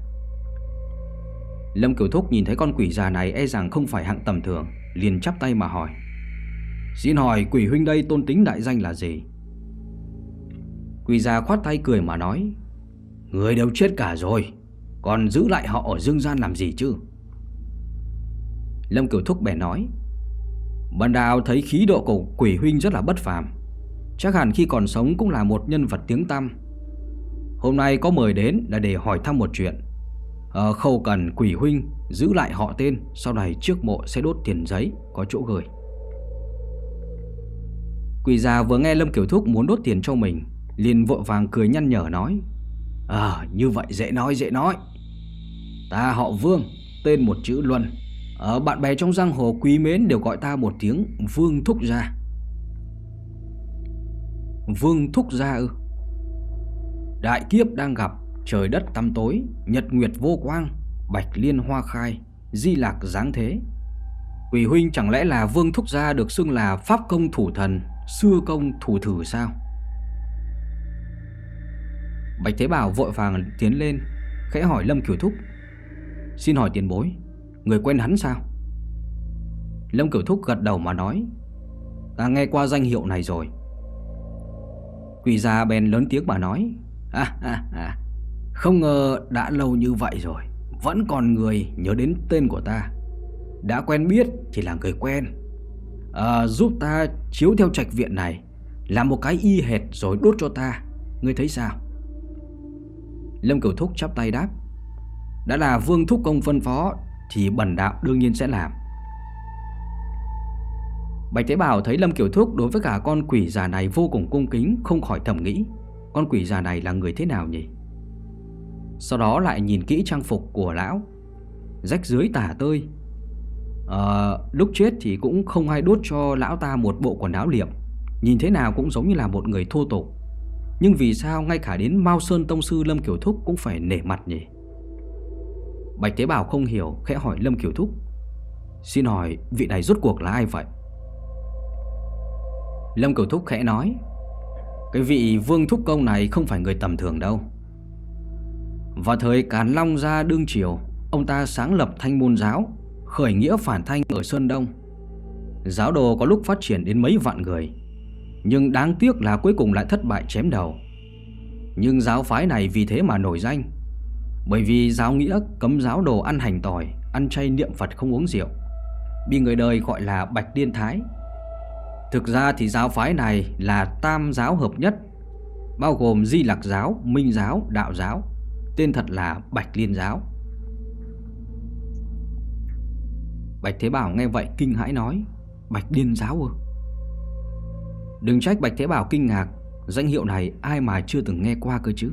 Lâm kiều Thúc nhìn thấy con quỷ già này e rằng không phải hạng tầm thường, Liền chắp tay mà hỏi. Xin hỏi quỷ huynh đây tôn tính đại danh là gì? Quỷ già khoát tay cười mà nói. Người đều chết cả rồi, Còn giữ lại họ ở dương gian làm gì chứ? Lâm kiều Thúc bè nói. Bần đạo thấy khí độ của quỷ huynh rất là bất phàm. Chắc hẳn khi còn sống cũng là một nhân vật tiếng tăm. Hôm nay có mời đến là để hỏi thăm một chuyện. Ờ, Khâu cần quỷ huynh giữ lại họ tên Sau này trước mộ sẽ đốt tiền giấy Có chỗ gửi. Quỷ già vừa nghe Lâm Kiểu Thúc muốn đốt tiền cho mình liền vội vàng cười nhăn nhở nói À như vậy dễ nói dễ nói. Ta họ Vương Tên một chữ Luân. Ở bạn bè trong giang hồ quý mến đều gọi ta một tiếng Vương Thúc Gia. Vương Thúc Gia ư? Đại kiếp đang gặp, Trời đất tăm tối, Nhật nguyệt vô quang, Bạch liên hoa khai, Di lạc giáng thế. Quỷ huynh chẳng lẽ là Vương Thúc Gia được xưng là Pháp công thủ thần, Xưa công thủ thử sao? Bạch Thế Bảo vội vàng tiến lên, Khẽ hỏi Lâm Kiểu Thúc. Xin hỏi tiền bối Người quen hắn sao? Lâm Cửu Thúc gật đầu mà nói Ta nghe qua danh hiệu này rồi. Quỷ già bèn lớn tiếng mà nói à, à, à, Không ngờ đã lâu như vậy rồi Vẫn còn người nhớ đến tên của ta. Đã quen biết thì là người quen. À, Giúp ta chiếu theo trạch viện này Làm một cái y hệt rồi đốt cho ta. Ngươi thấy sao? Lâm Cửu Thúc chắp tay đáp Đã là Vương Thúc Công phân phó thì bần đạo đương nhiên sẽ làm. Bạch Thế Bảo thấy Lâm Kiều Thúc đối với cả con quỷ già này vô cùng cung kính Không khỏi thầm nghĩ Con quỷ già này là người thế nào nhỉ? Sau đó lại nhìn kỹ trang phục của lão Rách dưới tả tơi. À, Lúc chết thì cũng không ai đốt cho lão ta một bộ quần áo liệm Nhìn thế nào cũng giống như là một người thô tục. Nhưng vì sao ngay cả đến Mao Sơn Tông Sư Lâm Kiều Thúc cũng phải nể mặt nhỉ? Bạch Tế Bảo không hiểu, khẽ hỏi Lâm Kiều Thúc. Xin hỏi vị này rốt cuộc là ai vậy? Lâm Kiều Thúc khẽ nói. Cái vị Vương Thúc Công này không phải người tầm thường đâu. Vào thời Càn Long ra đương triều, Ông ta sáng lập thanh môn giáo, Khởi nghĩa phản thanh ở Sơn Đông. Giáo đồ có lúc phát triển đến mấy vạn người, nhưng đáng tiếc là cuối cùng lại thất bại chém đầu. Nhưng giáo phái này vì thế mà nổi danh. Bởi vì giáo nghĩa cấm giáo đồ ăn hành tỏi Ăn chay niệm Phật không uống rượu Bị người đời gọi là Bạch Điên Thái. Thực ra thì giáo phái này là tam giáo hợp nhất Bao gồm Di Lạc Giáo, Minh Giáo, Đạo Giáo Tên thật là Bạch Liên Giáo. Bạch Thế Bảo nghe vậy kinh hãi nói Bạch Điên Giáo ư? Đừng trách Bạch Thế Bảo kinh ngạc Danh hiệu này ai mà chưa từng nghe qua cơ chứ?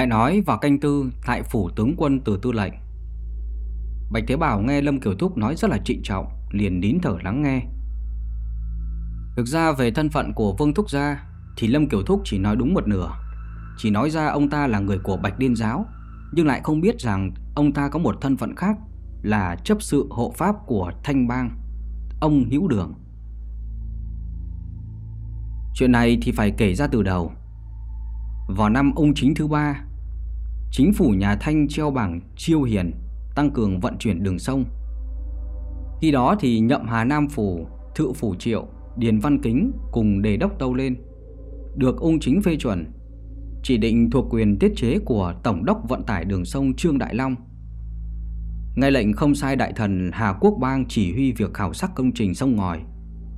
Lại nói vào canh tư Tại phủ tướng quân từ tư lệnh. Bạch Thế Bảo nghe Lâm Kiều Thúc nói rất là trịnh trọng, Liền nín thở lắng nghe. Thực ra về thân phận của Vương Thúc Gia Thì Lâm Kiều Thúc chỉ nói đúng một nửa. Chỉ nói ra ông ta là người của Bạch Điên Giáo, Nhưng lại không biết rằng Ông ta có một thân phận khác Là chấp sự hộ pháp của Thanh Bang, Ông Hữu Đường. Chuyện này thì phải kể ra từ đầu. Vào năm ông chính thứ ba Chính phủ nhà Thanh treo bảng chiêu hiền Tăng cường vận chuyển đường sông Khi đó thì nhậm Hà Nam Phủ, Thự Phủ Triệu, Điền Văn Kính cùng đề đốc tâu lên. Được ung chính phê chuẩn, chỉ định thuộc quyền tiết chế của Tổng đốc Vận tải Đường sông Trương Đại Long. Ngay lệnh không sai đại thần Hà Quốc Bang chỉ huy việc khảo sát công trình sông ngòi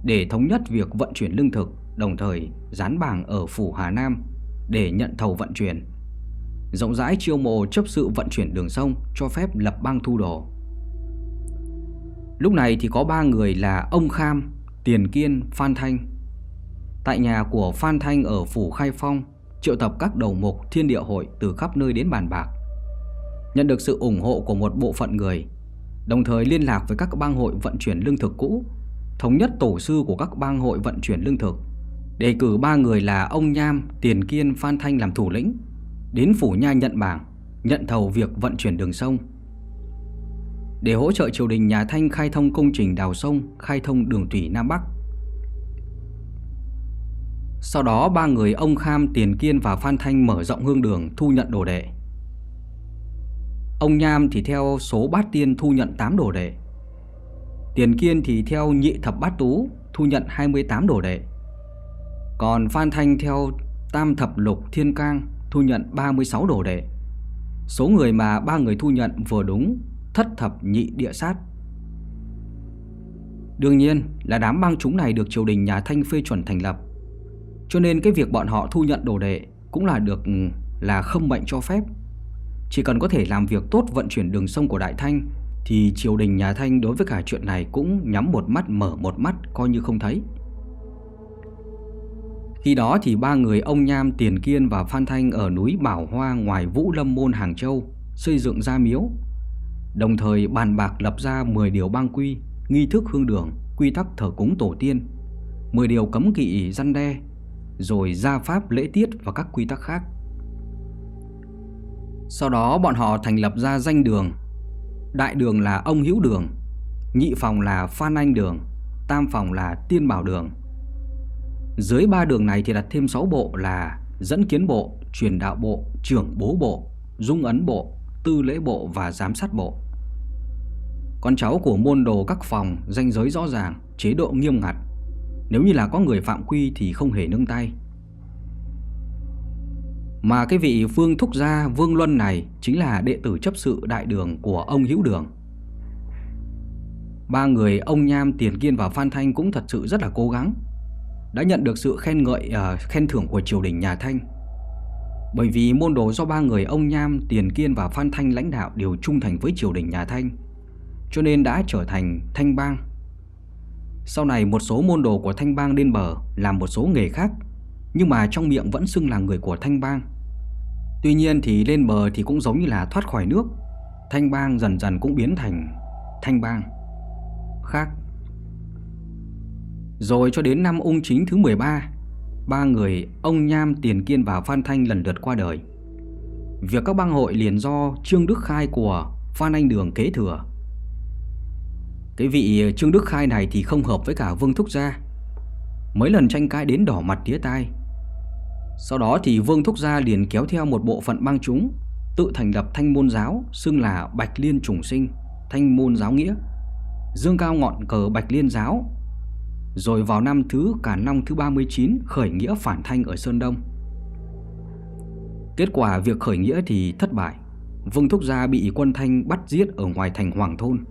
để thống nhất việc vận chuyển lương thực, đồng thời dán bảng ở phủ Hà Nam để nhận thầu vận chuyển. Rộng rãi chiêu mộ chấp sự vận chuyển đường sông cho phép lập bang thu đồ. Lúc này thì có ba người là ông Kham, Tiền Kiên, Phan Thanh. Tại nhà của Phan Thanh ở phủ Khai Phong, triệu tập các đầu mục thiên địa hội từ khắp nơi đến bàn bạc. Nhận được sự ủng hộ của một bộ phận người, đồng thời liên lạc với các bang hội vận chuyển lương thực cũ, thống nhất tổ sư của các bang hội vận chuyển lương thực, đề cử ba người là ông Nham, Tiền Kiên, Phan Thanh làm thủ lĩnh, đến phủ nha nhận bảng, nhận thầu việc vận chuyển đường sông. Để hỗ trợ triều đình nhà Thanh khai thông công trình đào sông, khai thông đường thủy Nam Bắc. Sau đó ba người ông Kham, Tiền Kiên và Phan Thanh mở rộng hương đường thu nhận đồ đệ. Ông Nham thì theo số bát tiên thu nhận 8 đồ đệ. Tiền Kiên thì theo nhị thập bát tú thu nhận 28 đồ đệ. Còn Phan Thanh theo tam thập lục thiên cang thu nhận 36 đồ đệ. Số người mà ba người thu nhận vừa đúng, thất thập nhị địa sát. Đương nhiên là đám bang chúng này được triều đình nhà Thanh phê chuẩn thành lập. Cho nên cái việc bọn họ thu nhận đồ đệ cũng là được, là không mệnh cho phép. Chỉ cần có thể làm việc tốt vận chuyển đường sông của Đại Thanh, thì triều đình nhà Thanh đối với cả chuyện này cũng nhắm một mắt, mở một mắt, coi như không thấy. Khi đó thì ba người ông Nham, Tiền Kiên và Phan Thanh ở núi Bảo Hoa ngoài Vũ Lâm Môn Hàng Châu xây dựng ra miếu. Đồng thời bàn bạc lập ra 10 điều bang quy, nghi thức hương đường, quy tắc thờ cúng tổ tiên, 10 điều cấm kỵ răn đe, rồi gia pháp lễ tiết và các quy tắc khác. Sau đó bọn họ thành lập ra danh đường. Đại đường là ông Hữu Đường, nhị phòng là Phan Anh Đường, tam phòng là Tiên Bảo Đường. Dưới ba đường này thì đặt thêm 6 bộ là dẫn kiến bộ, truyền đạo bộ, trưởng bố bộ, dung ấn bộ, tư lễ bộ và giám sát bộ. Con cháu của môn đồ các phòng danh giới rõ ràng, chế độ nghiêm ngặt. Nếu như là có người phạm quy thì không hề nương tay. Mà cái vị phương Thúc Gia Vương Luân này chính là đệ tử chấp sự đại đường của ông Hữu Đường. Ba người ông Nham, Tiền Kiên và Phan Thanh cũng thật sự rất là cố gắng đã nhận được sự khen ngợi uh, khen thưởng của triều đình nhà Thanh. Bởi vì môn đồ do ba người ông Nham, Tiền Kiên và Phan Thanh lãnh đạo đều trung thành với triều đình nhà Thanh, cho nên đã trở thành Thanh Bang. Sau này một số môn đồ của Thanh Bang lên bờ làm một số nghề khác, nhưng mà trong miệng vẫn xưng là người của Thanh Bang. Tuy nhiên thì lên bờ thì cũng giống như là thoát khỏi nước, Thanh Bang dần dần cũng biến thành Thanh Bang khác rồi cho đến năm ung chính thứ 13 Ba người ông Nham, Tiền Kiên và Phan Thanh lần lượt qua đời. Việc các bang hội liền do Trương Đức Khai của Phan Anh Đường kế thừa. Cái vị Trương Đức Khai này thì không hợp với cả Vương Thúc Gia. Mấy lần tranh cãi đến đỏ mặt tía tai. Sau đó thì Vương Thúc Gia liền kéo theo một bộ phận bang chúng Tự thành lập thanh môn giáo Xưng là Bạch Liên Trùng Sinh Thanh môn giáo nghĩa. Dương cao ngọn cờ Bạch Liên giáo rồi vào năm thứ Càn Long thứ 39 khởi nghĩa phản thanh ở Sơn Đông. Kết quả việc khởi nghĩa thì thất bại. Vương Thúc Gia bị quân Thanh bắt giết ở ngoài thành Hoàng Thôn.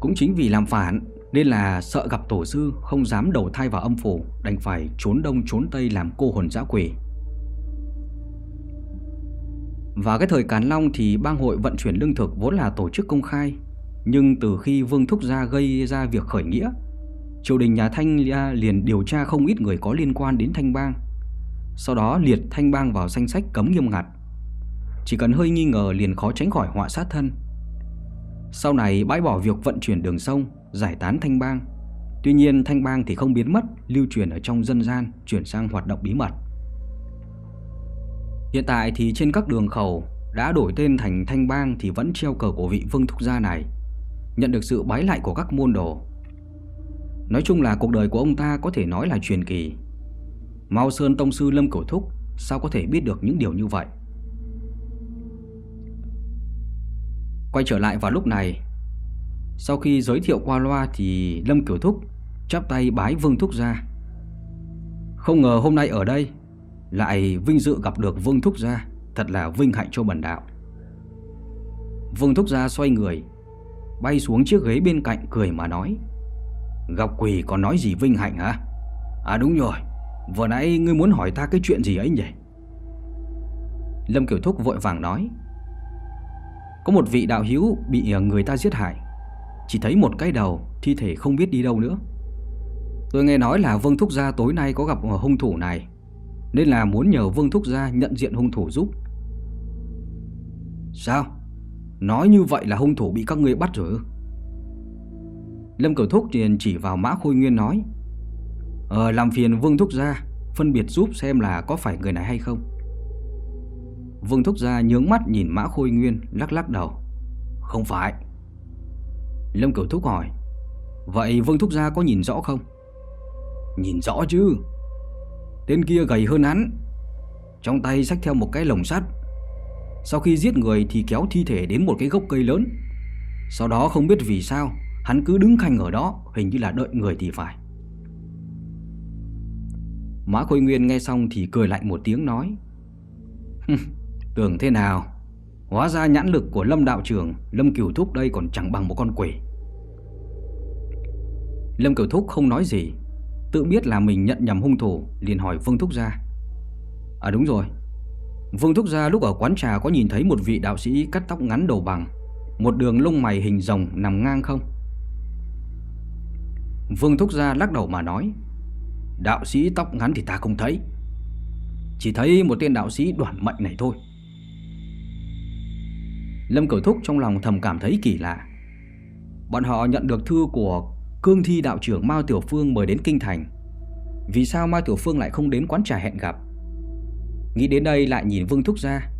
Cũng chính vì làm phản nên là sợ gặp tổ sư không dám đầu thai vào âm phủ, đành phải trốn đông trốn tây làm cô hồn dã quỷ. Và cái thời Càn Long thì bang hội vận chuyển lương thực vốn là tổ chức công khai, nhưng từ khi Vương Thúc Gia gây ra việc khởi nghĩa triều đình nhà Thanh liền điều tra không ít người có liên quan đến Thanh Bang. Sau đó liệt Thanh Bang vào danh sách cấm nghiêm ngặt. Chỉ cần hơi nghi ngờ liền khó tránh khỏi họa sát thân. Sau này bãi bỏ việc vận chuyển đường sông, giải tán Thanh Bang. Tuy nhiên Thanh Bang thì không biến mất, lưu truyền ở trong dân gian, chuyển sang hoạt động bí mật. Hiện tại thì trên các đường khẩu đã đổi tên thành Thanh Bang thì vẫn treo cờ của vị Vương Thúc Gia này. Nhận được sự bái lại của các môn đồ Nói chung là cuộc đời của ông ta có thể nói là truyền kỳ Mao Sơn Tông Sư Lâm Cửu Thúc Sao có thể biết được những điều như vậy Quay trở lại vào lúc này Sau khi giới thiệu qua loa thì Lâm cửu Thúc chắp tay bái Vương Thúc ra. Không ngờ hôm nay ở đây lại vinh dự gặp được Vương Thúc gia, thật là vinh hạnh cho bần đạo. Vương Thúc gia xoay người, bay xuống chiếc ghế bên cạnh cười mà nói: "Gặp quỷ còn nói gì vinh hạnh hả? À đúng rồi, vừa nãy ngươi muốn hỏi ta cái chuyện gì ấy nhỉ?" Lâm Kiểu Thúc vội vàng nói: "Có một vị đạo hữu bị à, người ta giết hại, chỉ thấy một cái đầu, thi thể không biết đi đâu nữa." Tôi nghe nói là Vương Thúc Gia tối nay có gặp à, hung thủ này Nên là muốn nhờ Vương Thúc Gia nhận diện hung thủ giúp Sao? Nói như vậy là hung thủ bị các người bắt rồi Lâm Cửu Thúc liền chỉ vào Mã Khôi Nguyên nói Ờ làm phiền Vương Thúc Gia Phân biệt giúp xem là có phải người này hay không. Vương Thúc Gia nhướng mắt nhìn Mã Khôi Nguyên, lắc lắc đầu, Không phải. Lâm Cửu Thúc hỏi, Vậy Vương Thúc Gia có nhìn rõ không? Nhìn rõ chứ. Tên kia gầy hơn hắn. Trong tay xách theo một cái lồng sắt. Sau khi giết người thì kéo thi thể đến một cái gốc cây lớn. Sau đó không biết vì sao Hắn cứ đứng khanh ở đó, Hình như là đợi người thì phải. Mã Khôi Nguyên nghe xong thì cười lạnh một tiếng nói Tưởng thế nào? Hóa ra nhãn lực của Lâm Đạo trưởng Lâm Kiều Thúc đây còn chẳng bằng một con quỷ. Lâm Kiều Thúc không nói gì, Tự biết là mình nhận nhầm hung thủ, liền hỏi Vương Thúc Gia. À đúng rồi. Vương Thúc Gia lúc ở quán trà có nhìn thấy một vị đạo sĩ cắt tóc ngắn đầu bằng, Một đường lông mày hình rồng nằm ngang không? Vương Thúc Gia lắc đầu mà nói, Đạo sĩ tóc ngắn thì ta không thấy, Chỉ thấy một tên đạo sĩ đoản mệnh này thôi. Lâm Cửu Thúc trong lòng thầm cảm thấy kỳ lạ. Bọn họ nhận được thư của Cương thi đạo trưởng Mao Tiểu Phương mời đến kinh thành. Vì sao Mao Tiểu Phương lại không đến quán trà hẹn gặp? Nghĩ đến đây lại nhìn Vương Thúc ra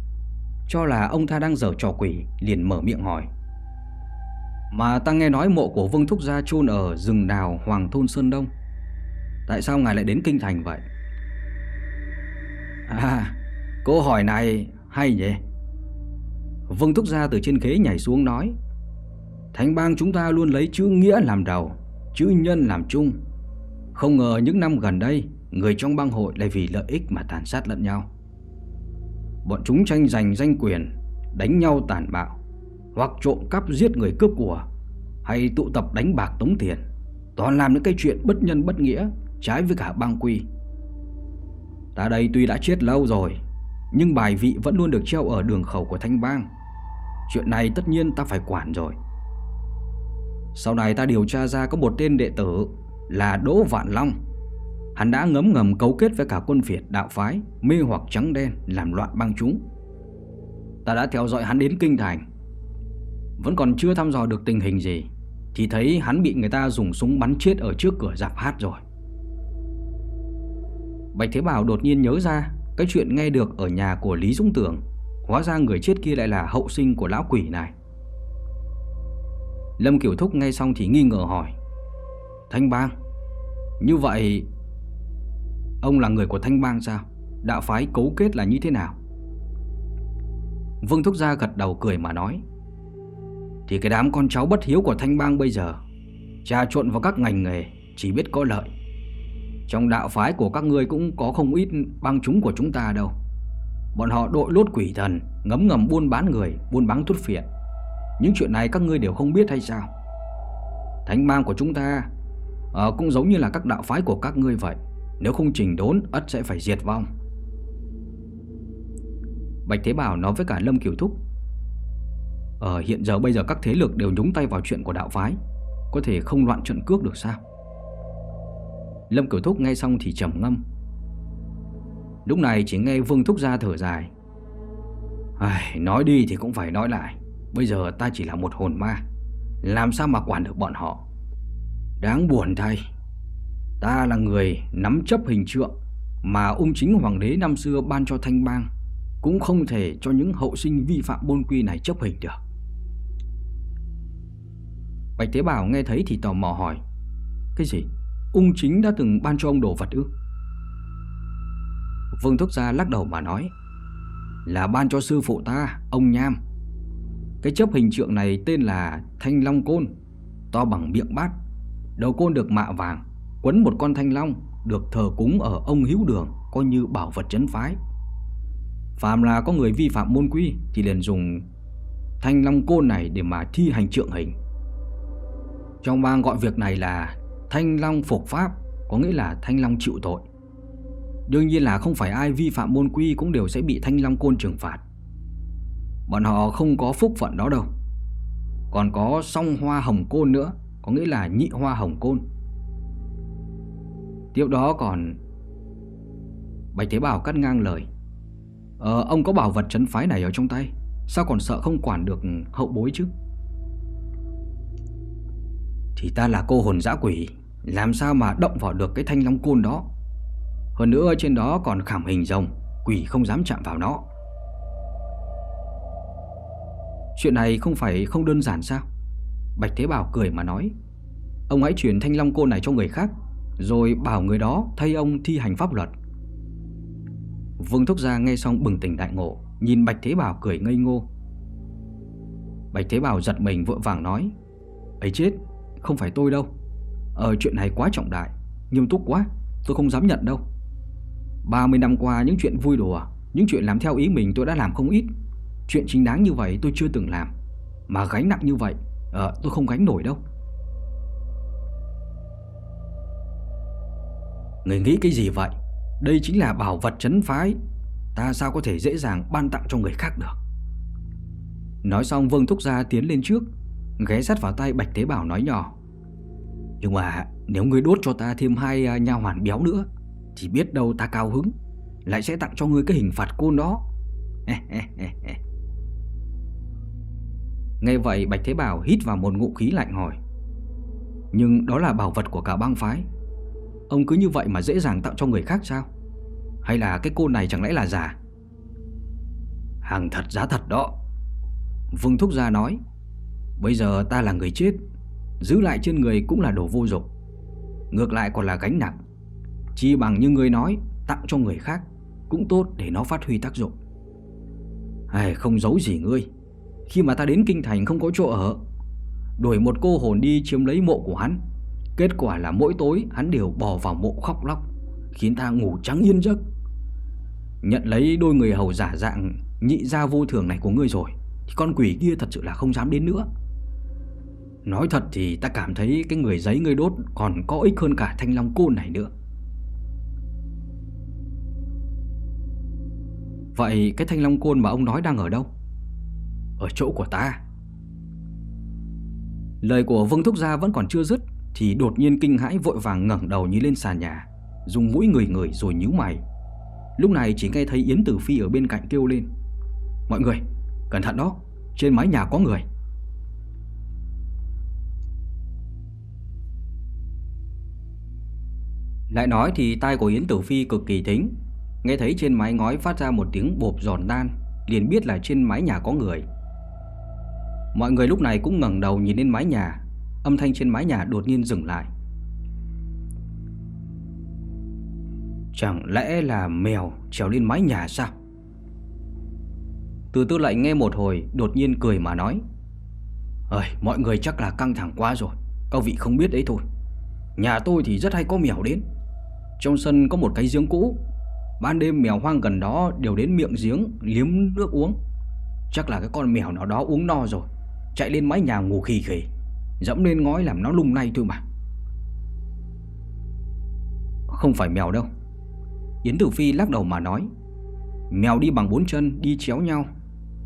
Cho là ông ta đang dở trò quỷ, Liền mở miệng hỏi. Mà ta nghe nói mộ của Vương Thúc Gia chôn ở rừng đào Hoàng Thôn Sơn Đông Tại sao ngài lại đến Kinh Thành vậy À Câu hỏi này hay nhỉ Vương Thúc Gia từ trên ghế nhảy xuống nói thánh bang chúng ta luôn lấy chữ nghĩa làm đầu chữ nhân làm chung. Không ngờ những năm gần đây, người trong bang hội lại vì lợi ích mà tàn sát lẫn nhau. Bọn chúng tranh giành danh quyền, đánh nhau tàn bạo, hoặc trộm cắp giết người cướp của, hay tụ tập đánh bạc tống tiền, toàn làm những cái chuyện bất nhân bất nghĩa, trái với cả bang quy. Ta đây tuy đã chết lâu rồi, nhưng bài vị vẫn luôn được treo ở đường khẩu của thanh bang. Chuyện này tất nhiên ta phải quản rồi. Sau này ta điều tra ra có một tên đệ tử là Đỗ Vạn Long. Hắn đã ngấm ngầm cấu kết với cả quân Việt đạo phái, mê hoặc trắng đen làm loạn băng chúng. Ta đã theo dõi hắn đến kinh thành. Vẫn còn chưa thăm dò được tình hình gì thì thấy hắn bị người ta dùng súng bắn chết ở trước cửa dạp hát rồi. Bạch Thế Bảo đột nhiên nhớ ra cái chuyện nghe được ở nhà của Lý Dũng Tường, hóa ra người chết kia lại là hậu sinh của lão quỷ này. Lâm Kiểu Thúc nghe xong thì nghi ngờ hỏi Thanh Bang Như vậy Ông là người của Thanh Bang sao Đạo phái cấu kết là như thế nào Vương Thúc Gia gật đầu cười mà nói thì cái đám con cháu bất hiếu của Thanh Bang bây giờ Trà trộn vào các ngành nghề Chỉ biết có lợi. Trong đạo phái của các ngươi cũng có không ít băng chúng của chúng ta đâu. Bọn họ đội lốt quỷ thần Ngấm ngầm buôn bán người Buôn bán thuốc phiện. Những chuyện này các ngươi đều không biết hay sao? Thánh bang của chúng ta à, Cũng giống như là các đạo phái của các ngươi vậy. Nếu không chỉnh đốn ất sẽ phải diệt vong. Bạch Thế Bảo nói với cả Lâm Kiều Thúc. Ờ hiện giờ bây giờ các thế lực đều nhúng tay vào chuyện của đạo phái. Có thể không loạn trận cước được sao? Lâm cửu Thúc nghe xong thì trầm ngâm. Lúc này chỉ nghe Vương Thúc ra thở dài. Ai, Nói đi thì cũng phải nói lại. Bây giờ ta chỉ là một hồn ma. Làm sao mà quản được bọn họ? Đáng buồn thay. Ta là người nắm chấp hình trượng Mà ung chính hoàng đế năm xưa ban cho thanh bang Cũng không thể cho những hậu sinh vi phạm bôn quy này chấp hình được. Bạch Thế Bảo nghe thấy thì tò mò hỏi Cái gì? Ung chính đã từng ban cho ông đồ vật ư? Vương Thúc Gia lắc đầu mà nói Là ban cho sư phụ ta, ông Nham cái chấp hình trượng này tên là Thanh Long Côn to bằng miệng bát Đầu côn được mạ vàng Quấn một con thanh long Được thờ cúng ở ông hữu đường Coi như bảo vật chấn phái Phạm là có người vi phạm môn quy Thì liền dùng thanh long côn này Để mà thi hành trượng hình trong bang gọi việc này là Thanh long phục pháp, Có nghĩa là thanh long chịu tội. Đương nhiên là không phải ai vi phạm môn quy Cũng đều sẽ bị thanh long côn trừng phạt. Bọn họ không có phúc phận đó đâu. Còn có song hoa hồng côn nữa, Có nghĩa là nhị hoa hồng côn. Tiếp đó còn, Bạch Thế Bảo cắt ngang lời. Ờ ông có bảo vật trấn phái này ở trong tay, Sao còn sợ không quản được hậu bối chứ? Thì ta là cô hồn dã quỷ. Làm sao mà động vào được cái thanh long côn đó? Hơn nữa trên đó còn khảm hình rồng. Quỷ không dám chạm vào nó. Chuyện này không phải không đơn giản sao? Bạch Thế Bảo cười mà nói. Ông hãy chuyển thanh long côn này cho người khác, Rồi bảo người đó thay ông thi hành pháp luật. Vương Thúc Gia nghe xong bừng tỉnh đại ngộ, Nhìn Bạch Thế Bảo cười ngây ngô. Bạch Thế Bảo giật mình vội vàng nói, ấy chết không phải tôi đâu. Ở chuyện này quá trọng đại, Nghiêm túc quá, Tôi không dám nhận đâu. 30 năm qua những chuyện vui đùa, Những chuyện làm theo ý mình tôi đã làm không ít. Chuyện chính đáng như vậy tôi chưa từng làm, Mà gánh nặng như vậy Ờ tôi không gánh nổi đâu. Người nghĩ cái gì vậy? Đây chính là bảo vật chấn phái. Ta sao có thể dễ dàng ban tặng cho người khác được? Nói xong, Vương Thúc Gia tiến lên trước. Ghé sát vào tay Bạch Thế Bảo nói nhỏ. Nhưng mà nếu ngươi đốt cho ta thêm hai à, nha hoàn béo nữa, Thì biết đâu ta cao hứng, Lại sẽ tặng cho ngươi cái hình phạt côn đó. Nghe vậy, Bạch Thế Bảo hít vào một ngụ khí lạnh hỏi, Nhưng đó là bảo vật của cả bang phái, Ông cứ như vậy mà dễ dàng tặng cho người khác sao? Hay là cái côn này chẳng lẽ là giả? Hàng thật giá thật đó, Vương Thúc Gia nói. Bây giờ ta là người chết Giữ lại trên người cũng là đồ vô dụng. Ngược lại còn là gánh nặng. Chỉ bằng như người nói Tặng cho người khác Cũng tốt để nó phát huy tác dụng. Ai, Không giấu gì ngươi. Khi mà ta đến Kinh Thành không có chỗ ở Đuổi một cô hồn đi chiếm lấy mộ của hắn. Kết quả là mỗi tối hắn đều bò vào mộ khóc lóc Khiến ta ngủ trắng yên giấc. Nhận lấy đôi người hầu giả dạng Nhị gia vô thường này của ngươi rồi Thì con quỷ kia thật sự là không dám đến nữa. Nói thật thì ta cảm thấy Cái người giấy ngươi đốt Còn có ích hơn cả thanh long côn này nữa. Vậy cái thanh long côn mà ông nói đang ở đâu? Ở chỗ của ta. Lời của Vương Thúc Gia vẫn còn chưa dứt Thì đột nhiên kinh hãi vội vàng ngẩng đầu như lên sàn nhà Dùng mũi người người rồi nhíu mày. Lúc này chỉ nghe thấy Yến Tử Phi ở bên cạnh kêu lên. Mọi người, cẩn thận đó Trên mái nhà có người. Lại nói thì tai của Yến Tử Phi cực kỳ thính. Nghe thấy trên mái ngói phát ra một tiếng bộp giòn tan, Liền biết là trên mái nhà có người. Mọi người lúc này cũng ngẩng đầu nhìn lên mái nhà, Âm thanh trên mái nhà đột nhiên dừng lại. Chẳng lẽ là mèo trèo lên mái nhà sao? Từ tư lệnh nghe một hồi, Đột nhiên cười mà nói, Ơi, mọi người chắc là căng thẳng quá rồi, Các vị không biết đấy thôi. Nhà tôi thì rất hay có mèo đến. Trong sân có một cái giếng cũ. Ban đêm mèo hoang gần đó đều đến miệng giếng, liếm nước uống. Chắc là cái con mèo nào đó uống no rồi, Chạy lên mái nhà ngủ khì khì, Dẫm lên ngói làm nó lung lay thôi mà. Không phải mèo đâu. Yến Tử Phi lắc đầu mà nói, Mèo đi bằng bốn chân, đi chéo nhau.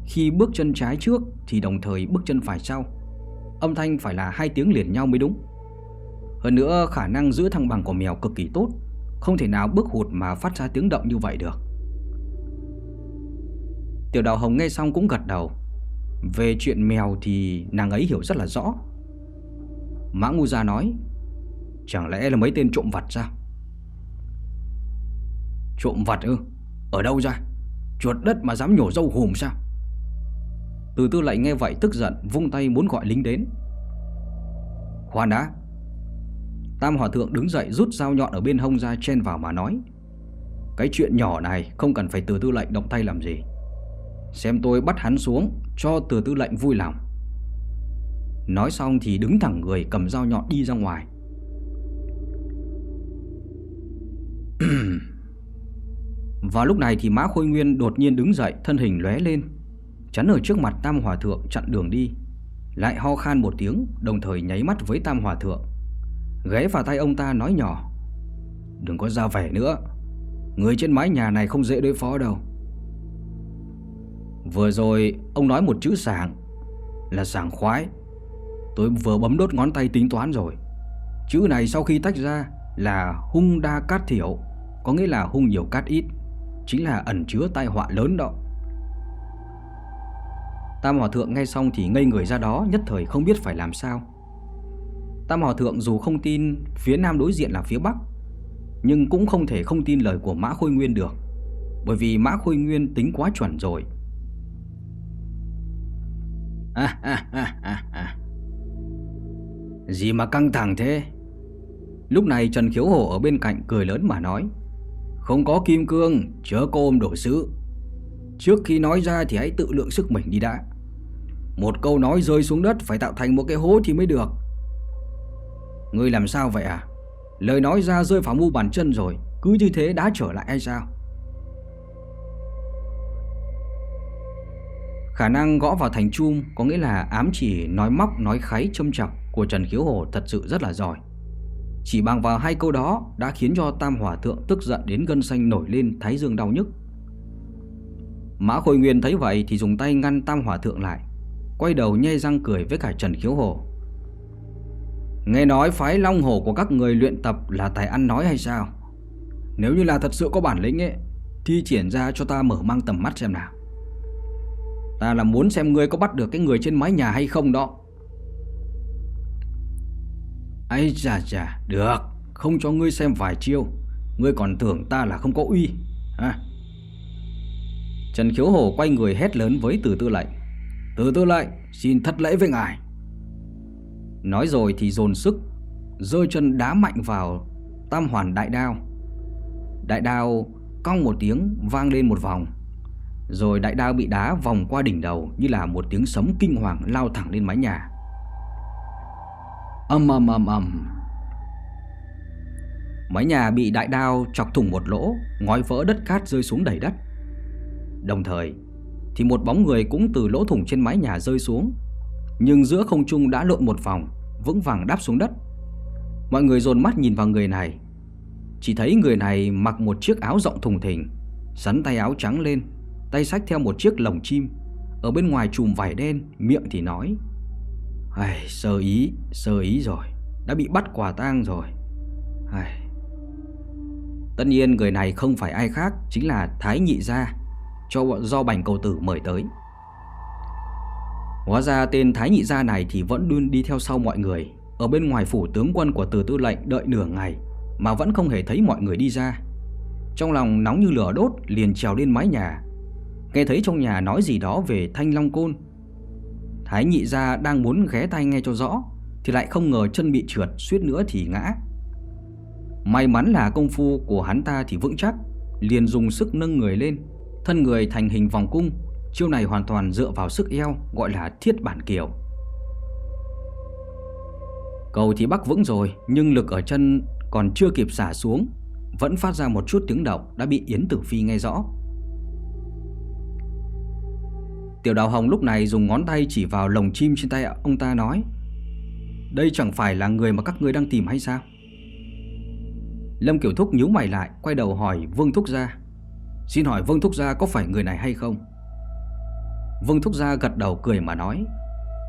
Khi bước chân trái trước Thì đồng thời bước chân phải sau. Âm thanh phải là hai tiếng liền nhau mới đúng. Hơn nữa khả năng giữ thăng bằng của mèo cực kỳ tốt không thể nào bước hụt mà phát ra tiếng động như vậy được. Tiểu đào hồng nghe xong cũng gật đầu. Về chuyện mèo thì nàng ấy hiểu rất là rõ. Mã Ngu Gia nói, Chẳng lẽ là mấy tên trộm vặt sao Trộm vặt ư? Ở đâu ra? Chuột đất mà dám nhổ dâu hùm sao? Từ tư lệnh nghe vậy tức giận, Vung tay muốn gọi lính đến. Khoan đã Tam Hòa Thượng đứng dậy rút dao nhọn ở bên hông ra chen vào mà nói, Cái chuyện nhỏ này không cần phải từ tư lệnh động tay làm gì. Xem tôi bắt hắn xuống, cho từ tư lệnh vui lòng. Nói xong thì đứng thẳng người cầm dao nhọn đi ra ngoài. Vào lúc này thì Mã Khôi Nguyên đột nhiên đứng dậy, Thân hình lóe lên, Chắn ở trước mặt Tam Hòa Thượng chặn đường đi, Lại ho khan một tiếng, Đồng thời nháy mắt với Tam Hòa Thượng. Ghé vào tay ông ta nói nhỏ. Đừng có ra vẻ nữa. Người trên mái nhà này không dễ đối phó đâu. Vừa rồi, ông nói một chữ sảng Là sảng khoái. Tôi vừa bấm đốt ngón tay tính toán rồi. Chữ này sau khi tách ra Là hung đa cát thiểu, Có nghĩa là hung nhiều cát ít, Chính là ẩn chứa tai họa lớn đó. Tam Hòa Thượng nghe xong thì ngây người ra đó, Nhất thời không biết phải làm sao. Tam Hòa Thượng dù không tin Phía nam đối diện là phía bắc Nhưng cũng không thể không tin lời của Mã Khôi Nguyên được Bởi vì Mã Khôi Nguyên tính quá chuẩn rồi. À, à, à, à, à. Gì mà căng thẳng thế? Lúc này Trần Khiếu Hổ ở bên cạnh cười lớn mà nói Không có kim cương Chớ cô ôm đổ sứ. Trước khi nói ra thì hãy tự lượng sức mình đi đã. Một câu nói rơi xuống đất Phải tạo thành một cái hố thì mới được. Ngươi làm sao vậy à Lời nói ra rơi vào mu bàn chân rồi Cứ như thế đã trở lại hay sao Khả năng gõ vào thành chum có nghĩa là ám chỉ nói móc nói kháy châm chọc của Trần Khiếu Hồ thật sự rất là giỏi. Chỉ bằng vào hai câu đó đã khiến cho Tam Hòa Thượng tức giận đến gân xanh nổi lên thái dương đau nhức. Mã Khôi Nguyên thấy vậy thì dùng tay ngăn Tam Hòa Thượng lại, quay đầu nhe răng cười với cả Trần Khiếu Hồ. Nghe nói phái Long Hổ của các người luyện tập là tài ăn nói hay sao? Nếu như là thật sự có bản lĩnh ấy, thi triển ra cho ta mở mang tầm mắt xem nào. Ta là muốn xem ngươi có bắt được cái người trên mái nhà hay không đó Ây chà chà Được Không cho ngươi xem vài chiêu Ngươi còn tưởng ta là không có uy à. Trần Khiếu Hổ quay người hét lớn với từ tư lệnh Từ tư lệnh Xin thất lễ với ngài Nói rồi thì dồn sức Rơi chân đá mạnh vào Tam hoàn đại đao. Đại đao cong một tiếng vang lên một vòng. Rồi đại đao bị đá vòng qua đỉnh đầu Như là một tiếng sấm kinh hoàng lao thẳng lên mái nhà. Âm âm âm âm. Mái nhà bị đại đao chọc thủng một lỗ, Ngói vỡ đất cát rơi xuống đầy đất. Đồng thời Thì một bóng người cũng từ lỗ thủng trên mái nhà rơi xuống, Nhưng giữa không trung đã lộn một vòng. Vững vàng đáp xuống đất. Mọi người dồn mắt nhìn vào người này. Chỉ thấy người này mặc một chiếc áo rộng thùng thình Sắn tay áo trắng lên Tay sách theo một chiếc lồng chim. Ở bên ngoài chùm vải đen Miệng thì nói Ai, Sơ ý, sơ ý rồi Đã bị bắt quả tang rồi. Ai. Tất nhiên người này không phải ai khác Chính là Thái Nhị Gia cho Do Bành Cầu Tử mời tới. Hóa ra tên Thái Nhị Gia này thì vẫn luôn đi theo sau mọi người. Ở bên ngoài phủ tướng quân của từ tư lệnh đợi nửa ngày Mà vẫn không hề thấy mọi người đi ra. Trong lòng nóng như lửa đốt, liền trèo lên mái nhà. Nghe thấy trong nhà nói gì đó về thanh long côn. Thái nhị gia đang muốn ghé tay nghe cho rõ, Thì lại không ngờ chân bị trượt, suýt nữa thì ngã. May mắn là công phu của hắn ta thì vững chắc, Liền dùng sức nâng người lên, Thân người thành hình vòng cung. Chiêu này hoàn toàn dựa vào sức eo, Gọi là thiết bản kiểu Cầu thì bắc vững rồi, Nhưng lực ở chân còn chưa kịp xả xuống. Vẫn phát ra một chút tiếng động Đã bị Yến Tử Phi nghe rõ. Tiểu đào hồng lúc này dùng ngón tay chỉ vào lồng chim trên tay ông ta nói, Đây chẳng phải là người mà các ngươi đang tìm hay sao? Lâm Kiểu Thúc nhíu mày lại, Quay đầu hỏi Vương Thúc Gia, Xin hỏi Vương Thúc Gia có phải người này hay không? Vương Thúc Gia gật đầu cười mà nói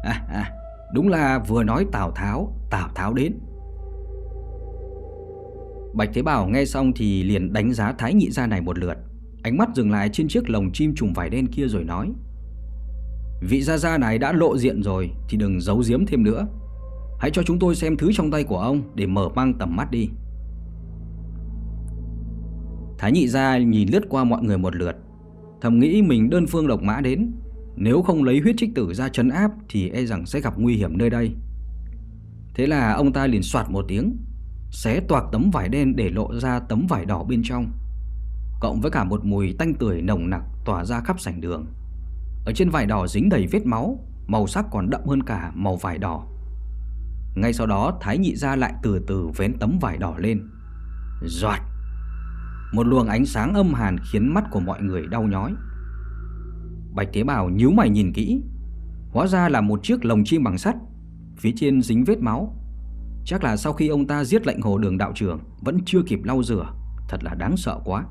À à Đúng là vừa nói Tào Tháo Tào Tháo đến. Bạch Thế Bảo nghe xong thì liền đánh giá Thái Nhị Gia này một lượt, Ánh mắt dừng lại trên chiếc lồng chim trùng vải đen kia rồi nói, Vị gia gia này đã lộ diện rồi Thì đừng giấu giếm thêm nữa. Hãy cho chúng tôi xem thứ trong tay của ông Để mở mang tầm mắt đi. Thái nhị gia nhìn lướt qua mọi người một lượt, Thầm nghĩ mình đơn phương độc mã đến nếu không lấy huyết trích tử ra chấn áp Thì e rằng sẽ gặp nguy hiểm nơi đây Thế là ông ta liền soạt một tiếng, Xé toạc tấm vải đen để lộ ra tấm vải đỏ bên trong Cộng với cả một mùi tanh tưởi nồng nặc tỏa ra khắp sảnh đường ở trên vải đỏ dính đầy vết máu, màu sắc còn đậm hơn cả màu vải đỏ. Ngay sau đó, Thái nhị gia lại từ từ vén tấm vải đỏ lên. Giọt! Một luồng ánh sáng âm hàn khiến mắt của mọi người đau nhói. Bạch Thế Bảo nhíu mày nhìn kỹ, hóa ra là một chiếc lồng chim bằng sắt, phía trên dính vết máu. Chắc là sau khi ông ta giết lệnh hồ đường đạo trưởng vẫn chưa kịp lau rửa, thật là đáng sợ quá.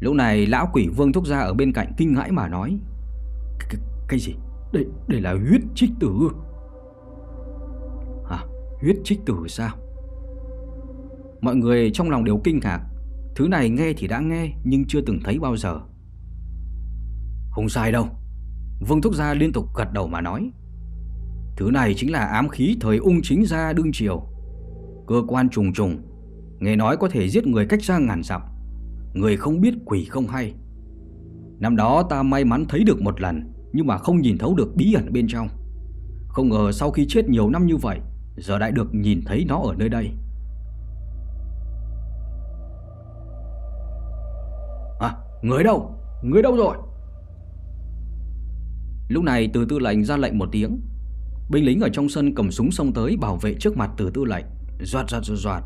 Lúc này lão quỷ vương thúc gia ở bên cạnh kinh hãi mà nói Cái, cái gì? Đây, đây là huyết trích tử Hả? Huyết trích tử sao? Mọi người trong lòng đều kinh ngạc Thứ này nghe thì đã nghe nhưng chưa từng thấy bao giờ không sai đâu. Vương Thúc Gia liên tục gật đầu mà nói. Thứ này chính là ám khí thời ung chính gia đương triều. Cơ quan trùng trùng Nghe nói có thể giết người cách xa ngàn dặm. Người không biết quỷ không hay. Năm đó ta may mắn thấy được một lần Nhưng mà không nhìn thấu được bí ẩn bên trong. Không ngờ sau khi chết nhiều năm như vậy Giờ lại được nhìn thấy nó ở nơi đây. À, người đâu? Người đâu rồi? Lúc này từ tư lệnh ra lệnh một tiếng. Binh lính ở trong sân cầm súng xông tới bảo vệ trước mặt từ tư lệnh. Doạt doạt doạt doạt.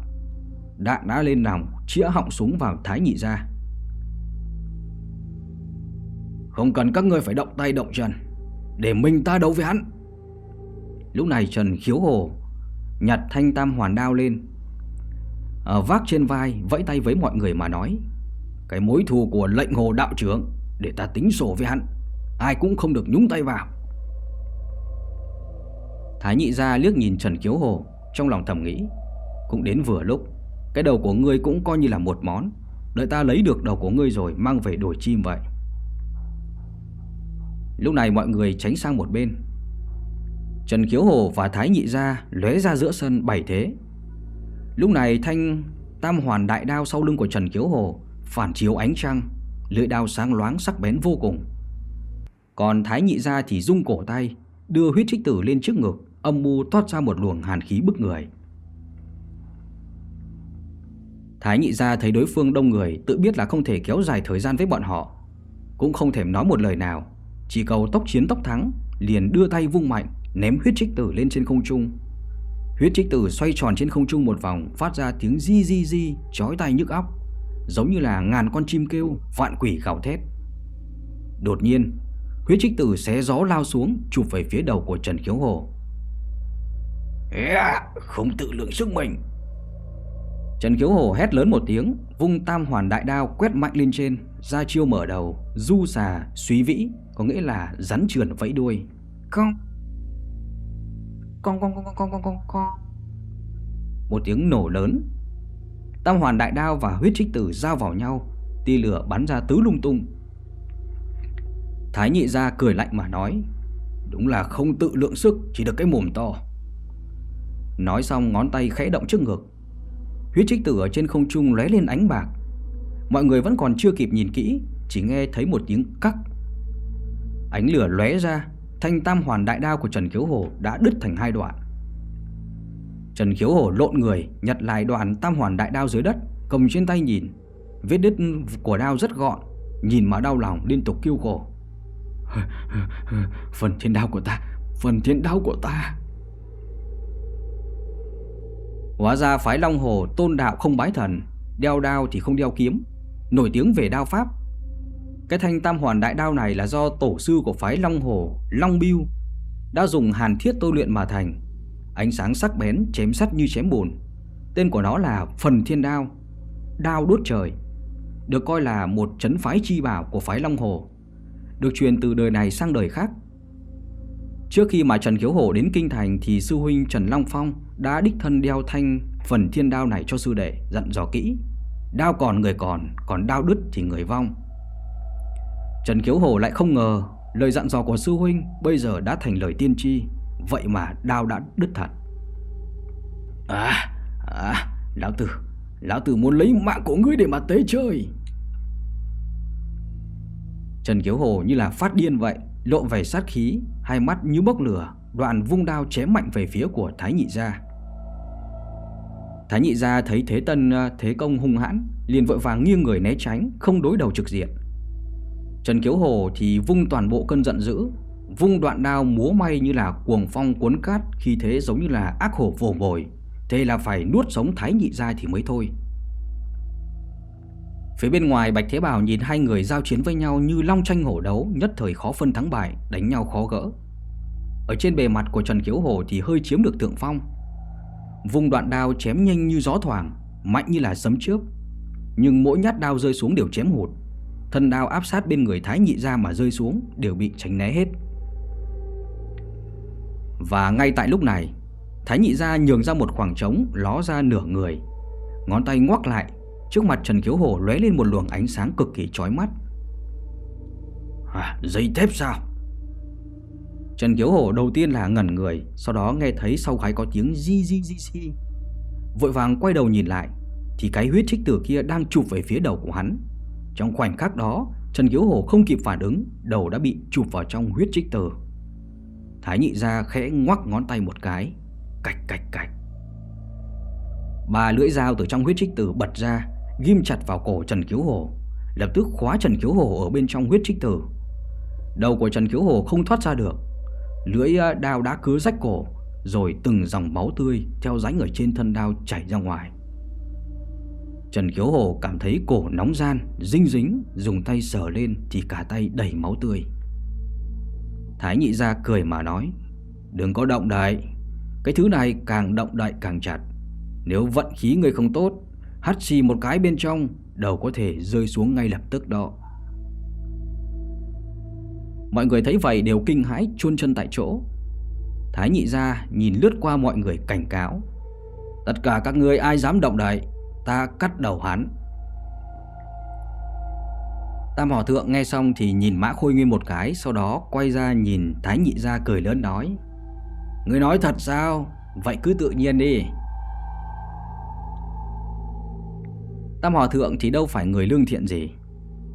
Đạn đã lên nòng, Chĩa họng súng vào Thái Nhị ra Không cần các ngươi phải động tay động chân. Để mình ta đấu với hắn. Lúc này Trần khiếu hồ Nhặt thanh tam hoàn đao lên. Ở Vác trên vai, Vẫy tay với mọi người mà nói, Cái mối thù của lệnh hồ đạo trưởng, Để ta tính sổ với hắn. Ai cũng không được nhúng tay vào. Thái nhị ra liếc nhìn Trần Kiếu Hồ, Trong lòng thầm nghĩ, Cũng đến vừa lúc, cái đầu của ngươi cũng coi như là một món, Đợi ta lấy được đầu của ngươi rồi Mang về đổi chim vậy. Lúc này mọi người tránh sang một bên. Trần Kiếu Hồ và Thái Nhị Gia lóe ra giữa sân bảy thế. Lúc này thanh tam hoàn đại đao sau lưng của Trần Kiếu Hồ Phản chiếu ánh trăng, Lưỡi đao sáng loáng sắc bén vô cùng. Còn Thái Nhị Gia thì rung cổ tay, Đưa huyết trích tử lên trước ngực, Âm mưu toát ra một luồng hàn khí bức người. Thái nhị gia thấy đối phương đông người, Tự biết là không thể kéo dài thời gian với bọn họ. Cũng không thèm nói một lời nào, Chỉ cầu tốc chiến tốc thắng, Liền đưa tay vung mạnh, Ném huyết trích tử lên trên không trung. Huyết trích tử xoay tròn trên không trung một vòng, Phát ra tiếng di di di Chói tay nhức óc, Giống như là ngàn con chim kêu, Vạn quỷ gào thét. Đột nhiên Huyết trích tử xé gió lao xuống Chụp về phía đầu của Trần Khiếu Hồ yeah, Không tự lượng sức mình Trần Khiếu Hồ hét lớn một tiếng, vung tam hoàn đại đao quét mạnh lên trên, ra chiêu mở đầu, du xà, suy vĩ, có nghĩa là rắn trườn vẫy đuôi. Con. Con con con con con con con. Một tiếng nổ lớn. Tam hoàn đại đao và huyết trích tử giao vào nhau, tia lửa bắn ra tứ lung tung. Thái nhị ra cười lạnh mà nói, đúng là không tự lượng sức, chỉ được cái mồm to. Nói xong ngón tay khẽ động trước ngực. Huyết trích tử ở trên không trung lóe lên ánh bạc. Mọi người vẫn còn chưa kịp nhìn kỹ Chỉ nghe thấy một tiếng cắc Ánh lửa lóe ra Thanh tam hoàn đại đao của Trần Kiếu Hồ đã đứt thành hai đoạn. Trần Kiếu Hồ lộn người Nhặt lại đoạn tam hoàn đại đao dưới đất Cầm trên tay nhìn. Vết đứt của đao rất gọn Nhìn mà đau lòng liên tục kêu khổ. Phần thiên đao của ta, Phần thiên đao của ta. Hóa ra phái Long Hồ tôn đạo không bái thần, Đeo đao thì không đeo kiếm, Nổi tiếng về đao pháp. Cái thanh tam hoàn đại đao này là do tổ sư của phái Long Hồ, Long Biêu, Đã dùng hàn thiết tôi luyện mà thành. Ánh sáng sắc bén, chém sắt như chém bùn. Tên của nó là Phần Thiên Đao Đao đốt trời, Được coi là một chấn phái chi bảo của phái Long Hồ. Được truyền từ đời này sang đời khác Trước khi mà Trần Khiếu Hổ đến Kinh Thành thì sư huynh Trần Long Phong đã đích thân đeo thanh phần thiên đao này cho sư đệ, dặn dò kỹ. Đao còn người còn, còn đao đứt thì người vong. Trần Khiếu Hổ lại không ngờ lời dặn dò của sư huynh bây giờ đã thành lời tiên tri, vậy mà đao đã đứt thật. À, à, lão tử, lão tử muốn lấy mạng của ngươi để mà tế chơi. Trần Kiếu Hồ như là phát điên vậy Lộ vẻ sát khí, Hai mắt như bốc lửa, Đoạn vung đao chém mạnh về phía của Thái Nhị Gia. Thái Nhị Gia thấy Thế Tân à, thế công hung hãn, liền vội vàng nghiêng người né tránh, Không đối đầu trực diện. Trần Kiếu Hồ thì vung toàn bộ cơn giận dữ, Vung đoạn đao múa may như là cuồng phong cuốn cát, Khi thế giống như là ác hổ vồ mồi Thế là phải nuốt sống Thái Nhị Gia thì mới thôi. Phía bên ngoài Bạch Thế Bảo nhìn hai người giao chiến với nhau như long tranh hổ đấu Nhất thời khó phân thắng bại, đánh nhau khó gỡ. Ở trên bề mặt của Trần Kiếu Hổ thì hơi chiếm được thượng phong. Vùng đoạn đao chém nhanh như gió thoảng Mạnh như là sấm chớp. Nhưng mỗi nhát đao rơi xuống đều chém hụt. Thân đao áp sát bên người Thái Nhị ra mà rơi xuống Đều bị tránh né hết. Và ngay tại lúc này Thái Nhị ra nhường ra một khoảng trống Ló ra nửa người. Ngón tay ngoắc lại Trước mặt Trần Khiếu Hổ lóe lên một luồng ánh sáng cực kỳ chói mắt. À, Dây thép sao? Trần Kiếu Hổ đầu tiên là ngẩn người Sau đó nghe thấy sau gáy có tiếng di di di di Vội vàng quay đầu nhìn lại Thì cái huyết trích tử kia đang chụp về phía đầu của hắn. Trong khoảnh khắc đó Trần Kiếu Hổ không kịp phản ứng Đầu đã bị chụp vào trong huyết trích tử Thái nhị ra khẽ ngoắc ngón tay một cái Cạch cạch cạch. Ba lưỡi dao từ trong huyết trích tử bật ra Ghim chặt vào cổ Trần Kiếu Hồ, Lập tức khóa Trần Kiếu Hồ ở bên trong huyết trích tử. Đầu của Trần Kiếu Hồ không thoát ra được Lưỡi à, đao đã cứ rách cổ Rồi từng dòng máu tươi Theo rãnh ở trên thân đao chảy ra ngoài. Trần Kiếu Hồ cảm thấy cổ nóng gian Dinh dính Dùng tay sờ lên Thì cả tay đầy máu tươi. Thái nhị ra cười mà nói Đừng có động đậy Cái thứ này càng động đậy càng chặt. Nếu vận khí người không tốt Hắt xì một cái bên trong, Đầu có thể rơi xuống ngay lập tức đó. Mọi người thấy vậy đều kinh hãi, chôn chân tại chỗ. Thái nhị ra nhìn lướt qua mọi người cảnh cáo. Tất cả các người ai dám động đậy, Ta cắt đầu hắn. Tam Hòa Thượng nghe xong thì nhìn Mã Khôi Nguyên một cái, Sau đó quay ra nhìn Thái Nhị ra cười lớn nói Người nói thật sao? Vậy cứ tự nhiên đi. Tam Hòa Thượng thì đâu phải người lương thiện gì.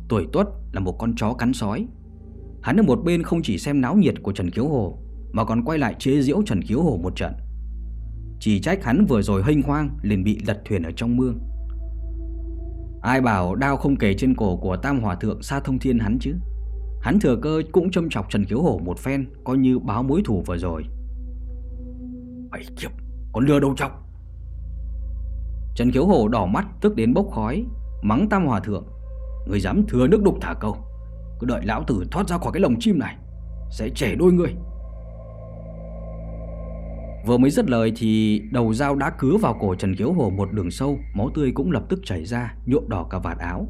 Tuổi tuất là một con chó cắn sói. Hắn ở một bên không chỉ xem náo nhiệt của Trần Kiếu Hồ, Mà còn quay lại chế giễu Trần Kiếu Hồ một trận. Chỉ trách hắn vừa rồi hênh hoang, liền bị lật thuyền ở trong mương. Ai bảo đao không kể trên cổ của Tam Hòa Thượng xa thông thiên hắn chứ? Hắn thừa cơ cũng châm chọc Trần Kiếu Hổ một phen, Coi như báo mối thù vừa rồi. Mày kiếp Con lừa đâu chọc? Trần Kiếu Hổ đỏ mắt tức đến bốc khói, Mắng Tam Hòa Thượng, Người dám thừa nước đục thả câu cứ đợi lão tử thoát ra khỏi cái lồng chim này, Sẽ trẻ đôi người. Vừa mới dứt lời thì đầu dao đã cứa vào cổ Trần Kiếu Hồ một đường sâu, Máu tươi cũng lập tức chảy ra, Nhuộm đỏ cả vạt áo.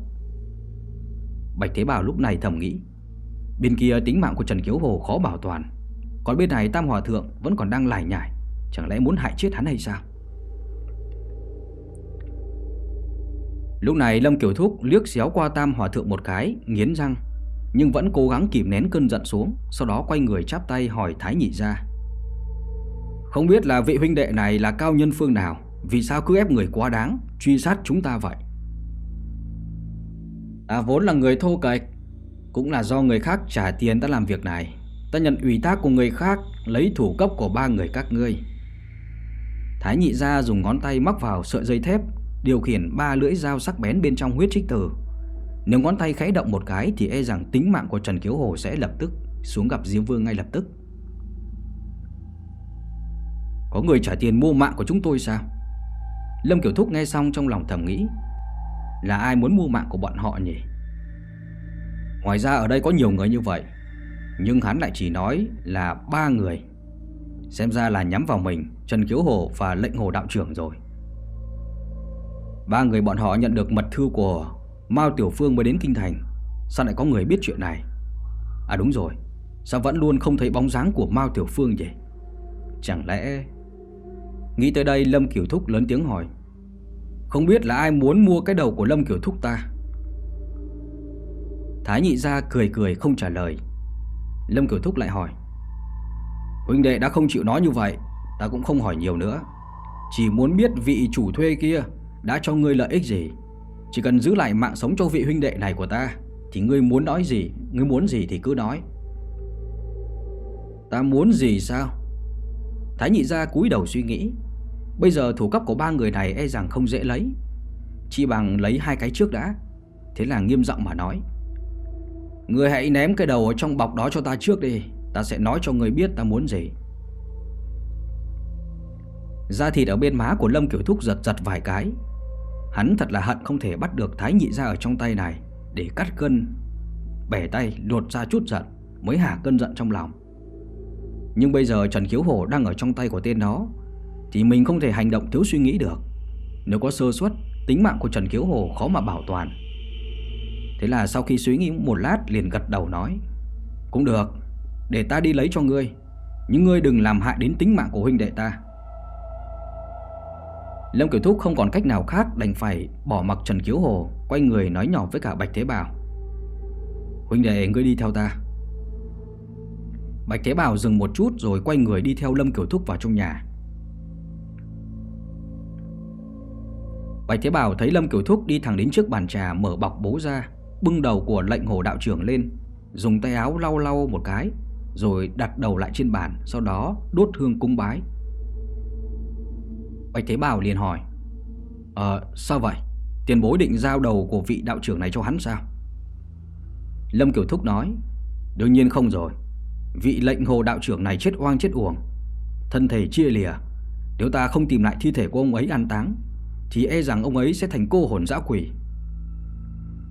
Bạch Thế Bảo lúc này thầm nghĩ, Bên kia tính mạng của Trần Kiếu Hồ khó bảo toàn, Còn bên này Tam Hòa Thượng vẫn còn đang lải nhải, Chẳng lẽ muốn hại chết hắn hay sao? Lúc này Lâm Kiều Thúc liếc xéo qua Tam Hòa Thượng một cái, Nghiến răng, nhưng vẫn cố gắng kìm nén cơn giận xuống, Sau đó quay người chắp tay hỏi Thái Nhị ra. Không biết là vị huynh đệ này là cao nhân phương nào, Vì sao cứ ép người quá đáng, Truy sát chúng ta vậy? Ta vốn là người thô kệch, Cũng là do người khác trả tiền ta làm việc này. Ta nhận ủy thác của người khác, Lấy thủ cấp của ba người các ngươi. Thái nhị ra dùng ngón tay mắc vào sợi dây thép Điều khiển ba lưỡi dao sắc bén bên trong huyết trích tử nếu ngón tay khẽ động một cái thì e rằng tính mạng của Trần Kiếu Hồ sẽ lập tức xuống gặp Diêm Vương ngay lập tức. Có người trả tiền mua mạng của chúng tôi sao? Lâm Kiểu Thúc nghe xong trong lòng thầm nghĩ, Là ai muốn mua mạng của bọn họ nhỉ? Ngoài ra ở đây có nhiều người như vậy, Nhưng hắn lại chỉ nói là ba người Xem ra là nhắm vào mình, Trần Kiếu Hồ và lệnh Hồ Đạo trưởng rồi Ba người bọn họ nhận được mật thư của Mao Tiểu Phương mới đến Kinh Thành. Sao lại có người biết chuyện này? À đúng rồi, Sao vẫn luôn không thấy bóng dáng của Mao Tiểu Phương vậy? Chẳng lẽ Nghĩ tới đây Lâm Kiều Thúc lớn tiếng hỏi. Không biết là ai muốn mua cái đầu của Lâm Kiều Thúc ta? Thái nhị ra cười cười không trả lời. Lâm Kiều Thúc lại hỏi. Huynh đệ đã không chịu nói như vậy, Ta cũng không hỏi nhiều nữa. Chỉ muốn biết vị chủ thuê kia đã cho ngươi lợi ích gì? Chỉ cần giữ lại mạng sống cho vị huynh đệ này của ta, Thì ngươi muốn nói gì, Ngươi muốn gì thì cứ nói. Ta muốn gì sao? Thái nhị ra cúi đầu suy nghĩ. Bây giờ thủ cấp của ba người này e rằng không dễ lấy. Chỉ bằng lấy hai cái trước đã. Thế là nghiêm giọng mà nói. Người hãy ném cái đầu ở trong bọc đó cho ta trước đi. Ta sẽ nói cho ngươi biết ta muốn gì. Da thịt ở bên má của Lâm Kiểu Thúc giật giật vài cái. Hắn thật là hận không thể bắt được thái nhị ra ở trong tay này, Để cắt cân, Bẻ tay lột ra chút giận, Mới hạ cơn giận trong lòng. Nhưng bây giờ Trần Khiếu Hổ đang ở trong tay của tên đó, Thì mình không thể hành động thiếu suy nghĩ được. Nếu có sơ suất, Tính mạng của Trần Khiếu Hổ khó mà bảo toàn. Thế là sau khi suy nghĩ một lát liền gật đầu nói, Cũng được, Để ta đi lấy cho ngươi, Nhưng ngươi đừng làm hại đến tính mạng của huynh đệ ta. Lâm Kiểu Thúc không còn cách nào khác đành phải bỏ mặc Trần Kiếu Hồ, Quay người nói nhỏ với cả Bạch Thế Bảo. Huynh đệ, ngươi đi theo ta. Bạch Thế Bảo dừng một chút rồi quay người đi theo Lâm Kiểu Thúc vào trong nhà. Bạch Thế Bảo thấy Lâm Kiểu Thúc đi thẳng đến trước bàn trà, mở bọc bố ra, Bưng đầu của lệnh hồ đạo trưởng lên, Dùng tay áo lau lau một cái, Rồi đặt đầu lại trên bàn, Sau đó đốt hương cung bái. Bạch Thế Bảo liền hỏi Ờ sao vậy? Tiền bối định giao đầu của vị đạo trưởng này cho hắn sao? Lâm Kiểu Thúc nói Đương nhiên không rồi. Vị lệnh hồ đạo trưởng này chết oang chết uổng Thân thể chia lìa. Nếu ta không tìm lại thi thể của ông ấy an táng Thì e rằng ông ấy sẽ thành cô hồn dã quỷ.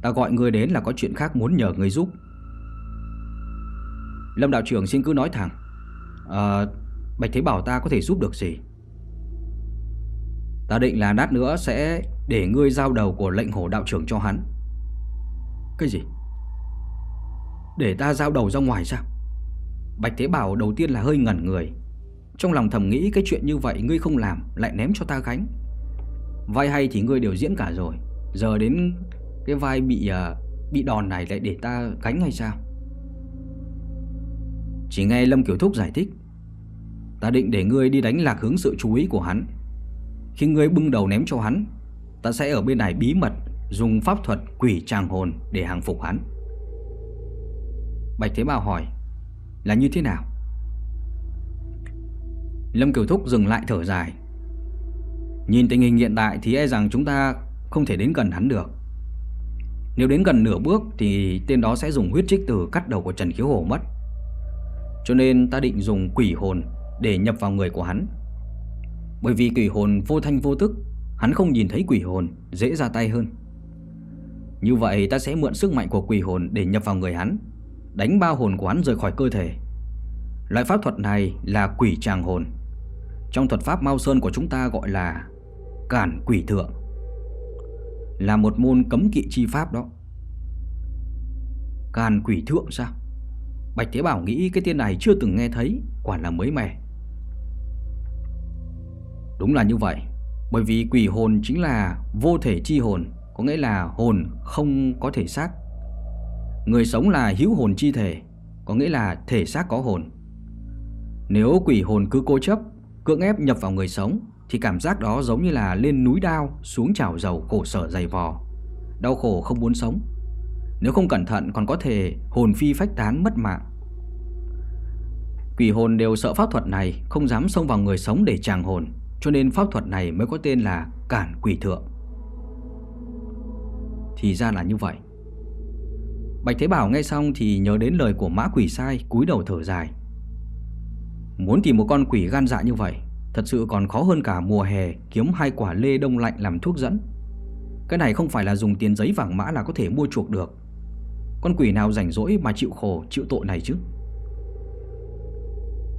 Ta gọi người đến là có chuyện khác muốn nhờ người giúp. Lâm đạo trưởng xin cứ nói thẳng à, Bạch Thế Bảo ta có thể giúp được gì? Ta định là đát nữa sẽ để ngươi giao đầu của lệnh hổ đạo trưởng cho hắn. Cái gì? Để ta giao đầu ra ngoài sao? Bạch Thế Bảo đầu tiên là hơi ngẩn người. Trong lòng thầm nghĩ cái chuyện như vậy ngươi không làm, Lại ném cho ta gánh. Vai hay thì ngươi đều diễn cả rồi. Giờ đến cái vai bị à, bị đòn này lại để ta gánh hay sao? Chỉ nghe Lâm Kiểu Thúc giải thích. Ta định để ngươi đi đánh lạc hướng sự chú ý của hắn khi ngươi bưng đầu ném cho hắn, Ta sẽ ở bên này bí mật Dùng pháp thuật quỷ tràng hồn để hàng phục hắn. Bạch Thế Bảo hỏi, Là như thế nào? Lâm Kiều Thúc dừng lại thở dài. Nhìn tình hình hiện tại thì e rằng chúng ta không thể đến gần hắn được. Nếu đến gần nửa bước thì tên đó sẽ dùng huyết trích từ cắt đầu của Trần Khiếu Hổ mất. Cho nên ta định dùng quỷ hồn để nhập vào người của hắn bởi vì quỷ hồn vô thanh vô tức, Hắn không nhìn thấy quỷ hồn, Dễ ra tay hơn. Như vậy ta sẽ mượn sức mạnh của quỷ hồn Để nhập vào người hắn, Đánh ba hồn của hắn rời khỏi cơ thể. Loại pháp thuật này là quỷ tràng hồn. Trong thuật pháp Mao Sơn của chúng ta gọi là Cản quỷ thượng. Là một môn cấm kỵ chi pháp đó. Càn quỷ thượng sao? Bạch Thế Bảo nghĩ cái tên này chưa từng nghe thấy, Quả là mới mẻ. Đúng là như vậy, Bởi vì quỷ hồn chính là vô thể chi hồn, Có nghĩa là hồn không có thể xác. Người sống là hữu hồn chi thể, Có nghĩa là thể xác có hồn. Nếu quỷ hồn cứ cố chấp, Cưỡng ép nhập vào người sống, Thì cảm giác đó giống như là lên núi đao Xuống chảo dầu khổ sở dày vò, Đau khổ không muốn sống. Nếu không cẩn thận còn có thể hồn phi phách tán mất mạng. Quỷ hồn đều sợ pháp thuật này, Không dám xông vào người sống để tràng hồn cho nên pháp thuật này mới có tên là cản quỷ thượng. Thì ra là như vậy. Bạch Thế Bảo nghe xong thì nhớ đến lời của mã quỷ sai, cúi đầu thở dài. Muốn tìm một con quỷ gan dạ như vậy, Thật sự còn khó hơn cả mùa hè kiếm hai quả lê đông lạnh làm thuốc dẫn. Cái này không phải là dùng tiền giấy vàng mã là có thể mua chuộc được. Con quỷ nào rảnh rỗi mà chịu khổ, chịu tội này chứ?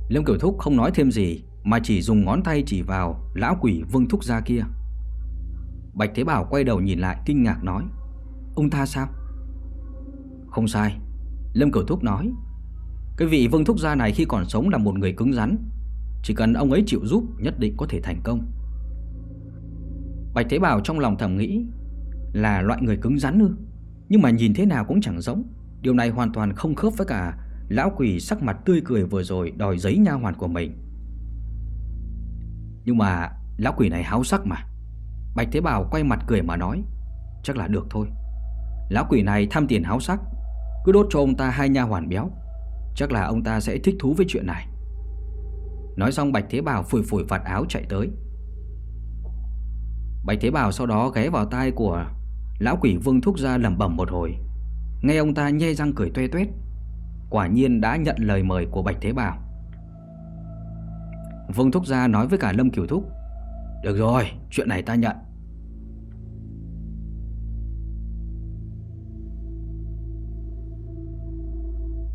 Lâm Kiểu Thúc không nói thêm gì mà chỉ dùng ngón tay chỉ vào lão quỷ vương thúc gia kia. Bạch Thế Bảo quay đầu nhìn lại kinh ngạc nói, Ông ta sao? Không sai, Lâm Cửu Thúc nói, Cái vị vương thúc gia này khi còn sống là một người cứng rắn, Chỉ cần ông ấy chịu giúp nhất định có thể thành công. Bạch Thế Bảo trong lòng thầm nghĩ, Là loại người cứng rắn ư? Nhưng mà nhìn thế nào cũng chẳng giống. Điều này hoàn toàn không khớp với cả Lão quỷ sắc mặt tươi cười vừa rồi đòi giấy nha hoàn của mình nhưng mà lão quỷ này háo sắc mà. Bạch Thế Bảo quay mặt cười mà nói, Chắc là được thôi. Lão quỷ này tham tiền háo sắc, Cứ đốt cho ông ta hai nha hoàn béo. Chắc là ông ta sẽ thích thú với chuyện này. Nói xong Bạch Thế Bảo phủi phủi vạt áo chạy tới. Bạch Thế Bảo sau đó ghé vào tai của Lão quỷ vương thúc ra lẩm bẩm một hồi. Nghe ông ta nhe răng cười tuê tuét quả nhiên đã nhận lời mời của Bạch Thế Bảo. Vương Thúc Gia nói với cả Lâm Kiều Thúc. Được rồi, chuyện này ta nhận.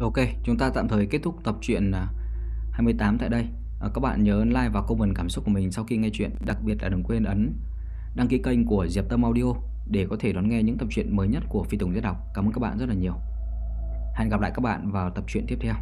Ok, chúng ta tạm thời kết thúc tập truyện à, 28 tại đây. À, Các bạn nhớ like và comment cảm xúc của mình sau khi nghe chuyện Đặc biệt là đừng quên ấn đăng ký kênh của Diệp Tâm Audio Để có thể đón nghe những tập truyện mới nhất của Phi Tùng Giết Đọc Cảm ơn các bạn rất là nhiều. Hẹn gặp lại các bạn vào tập truyện tiếp theo.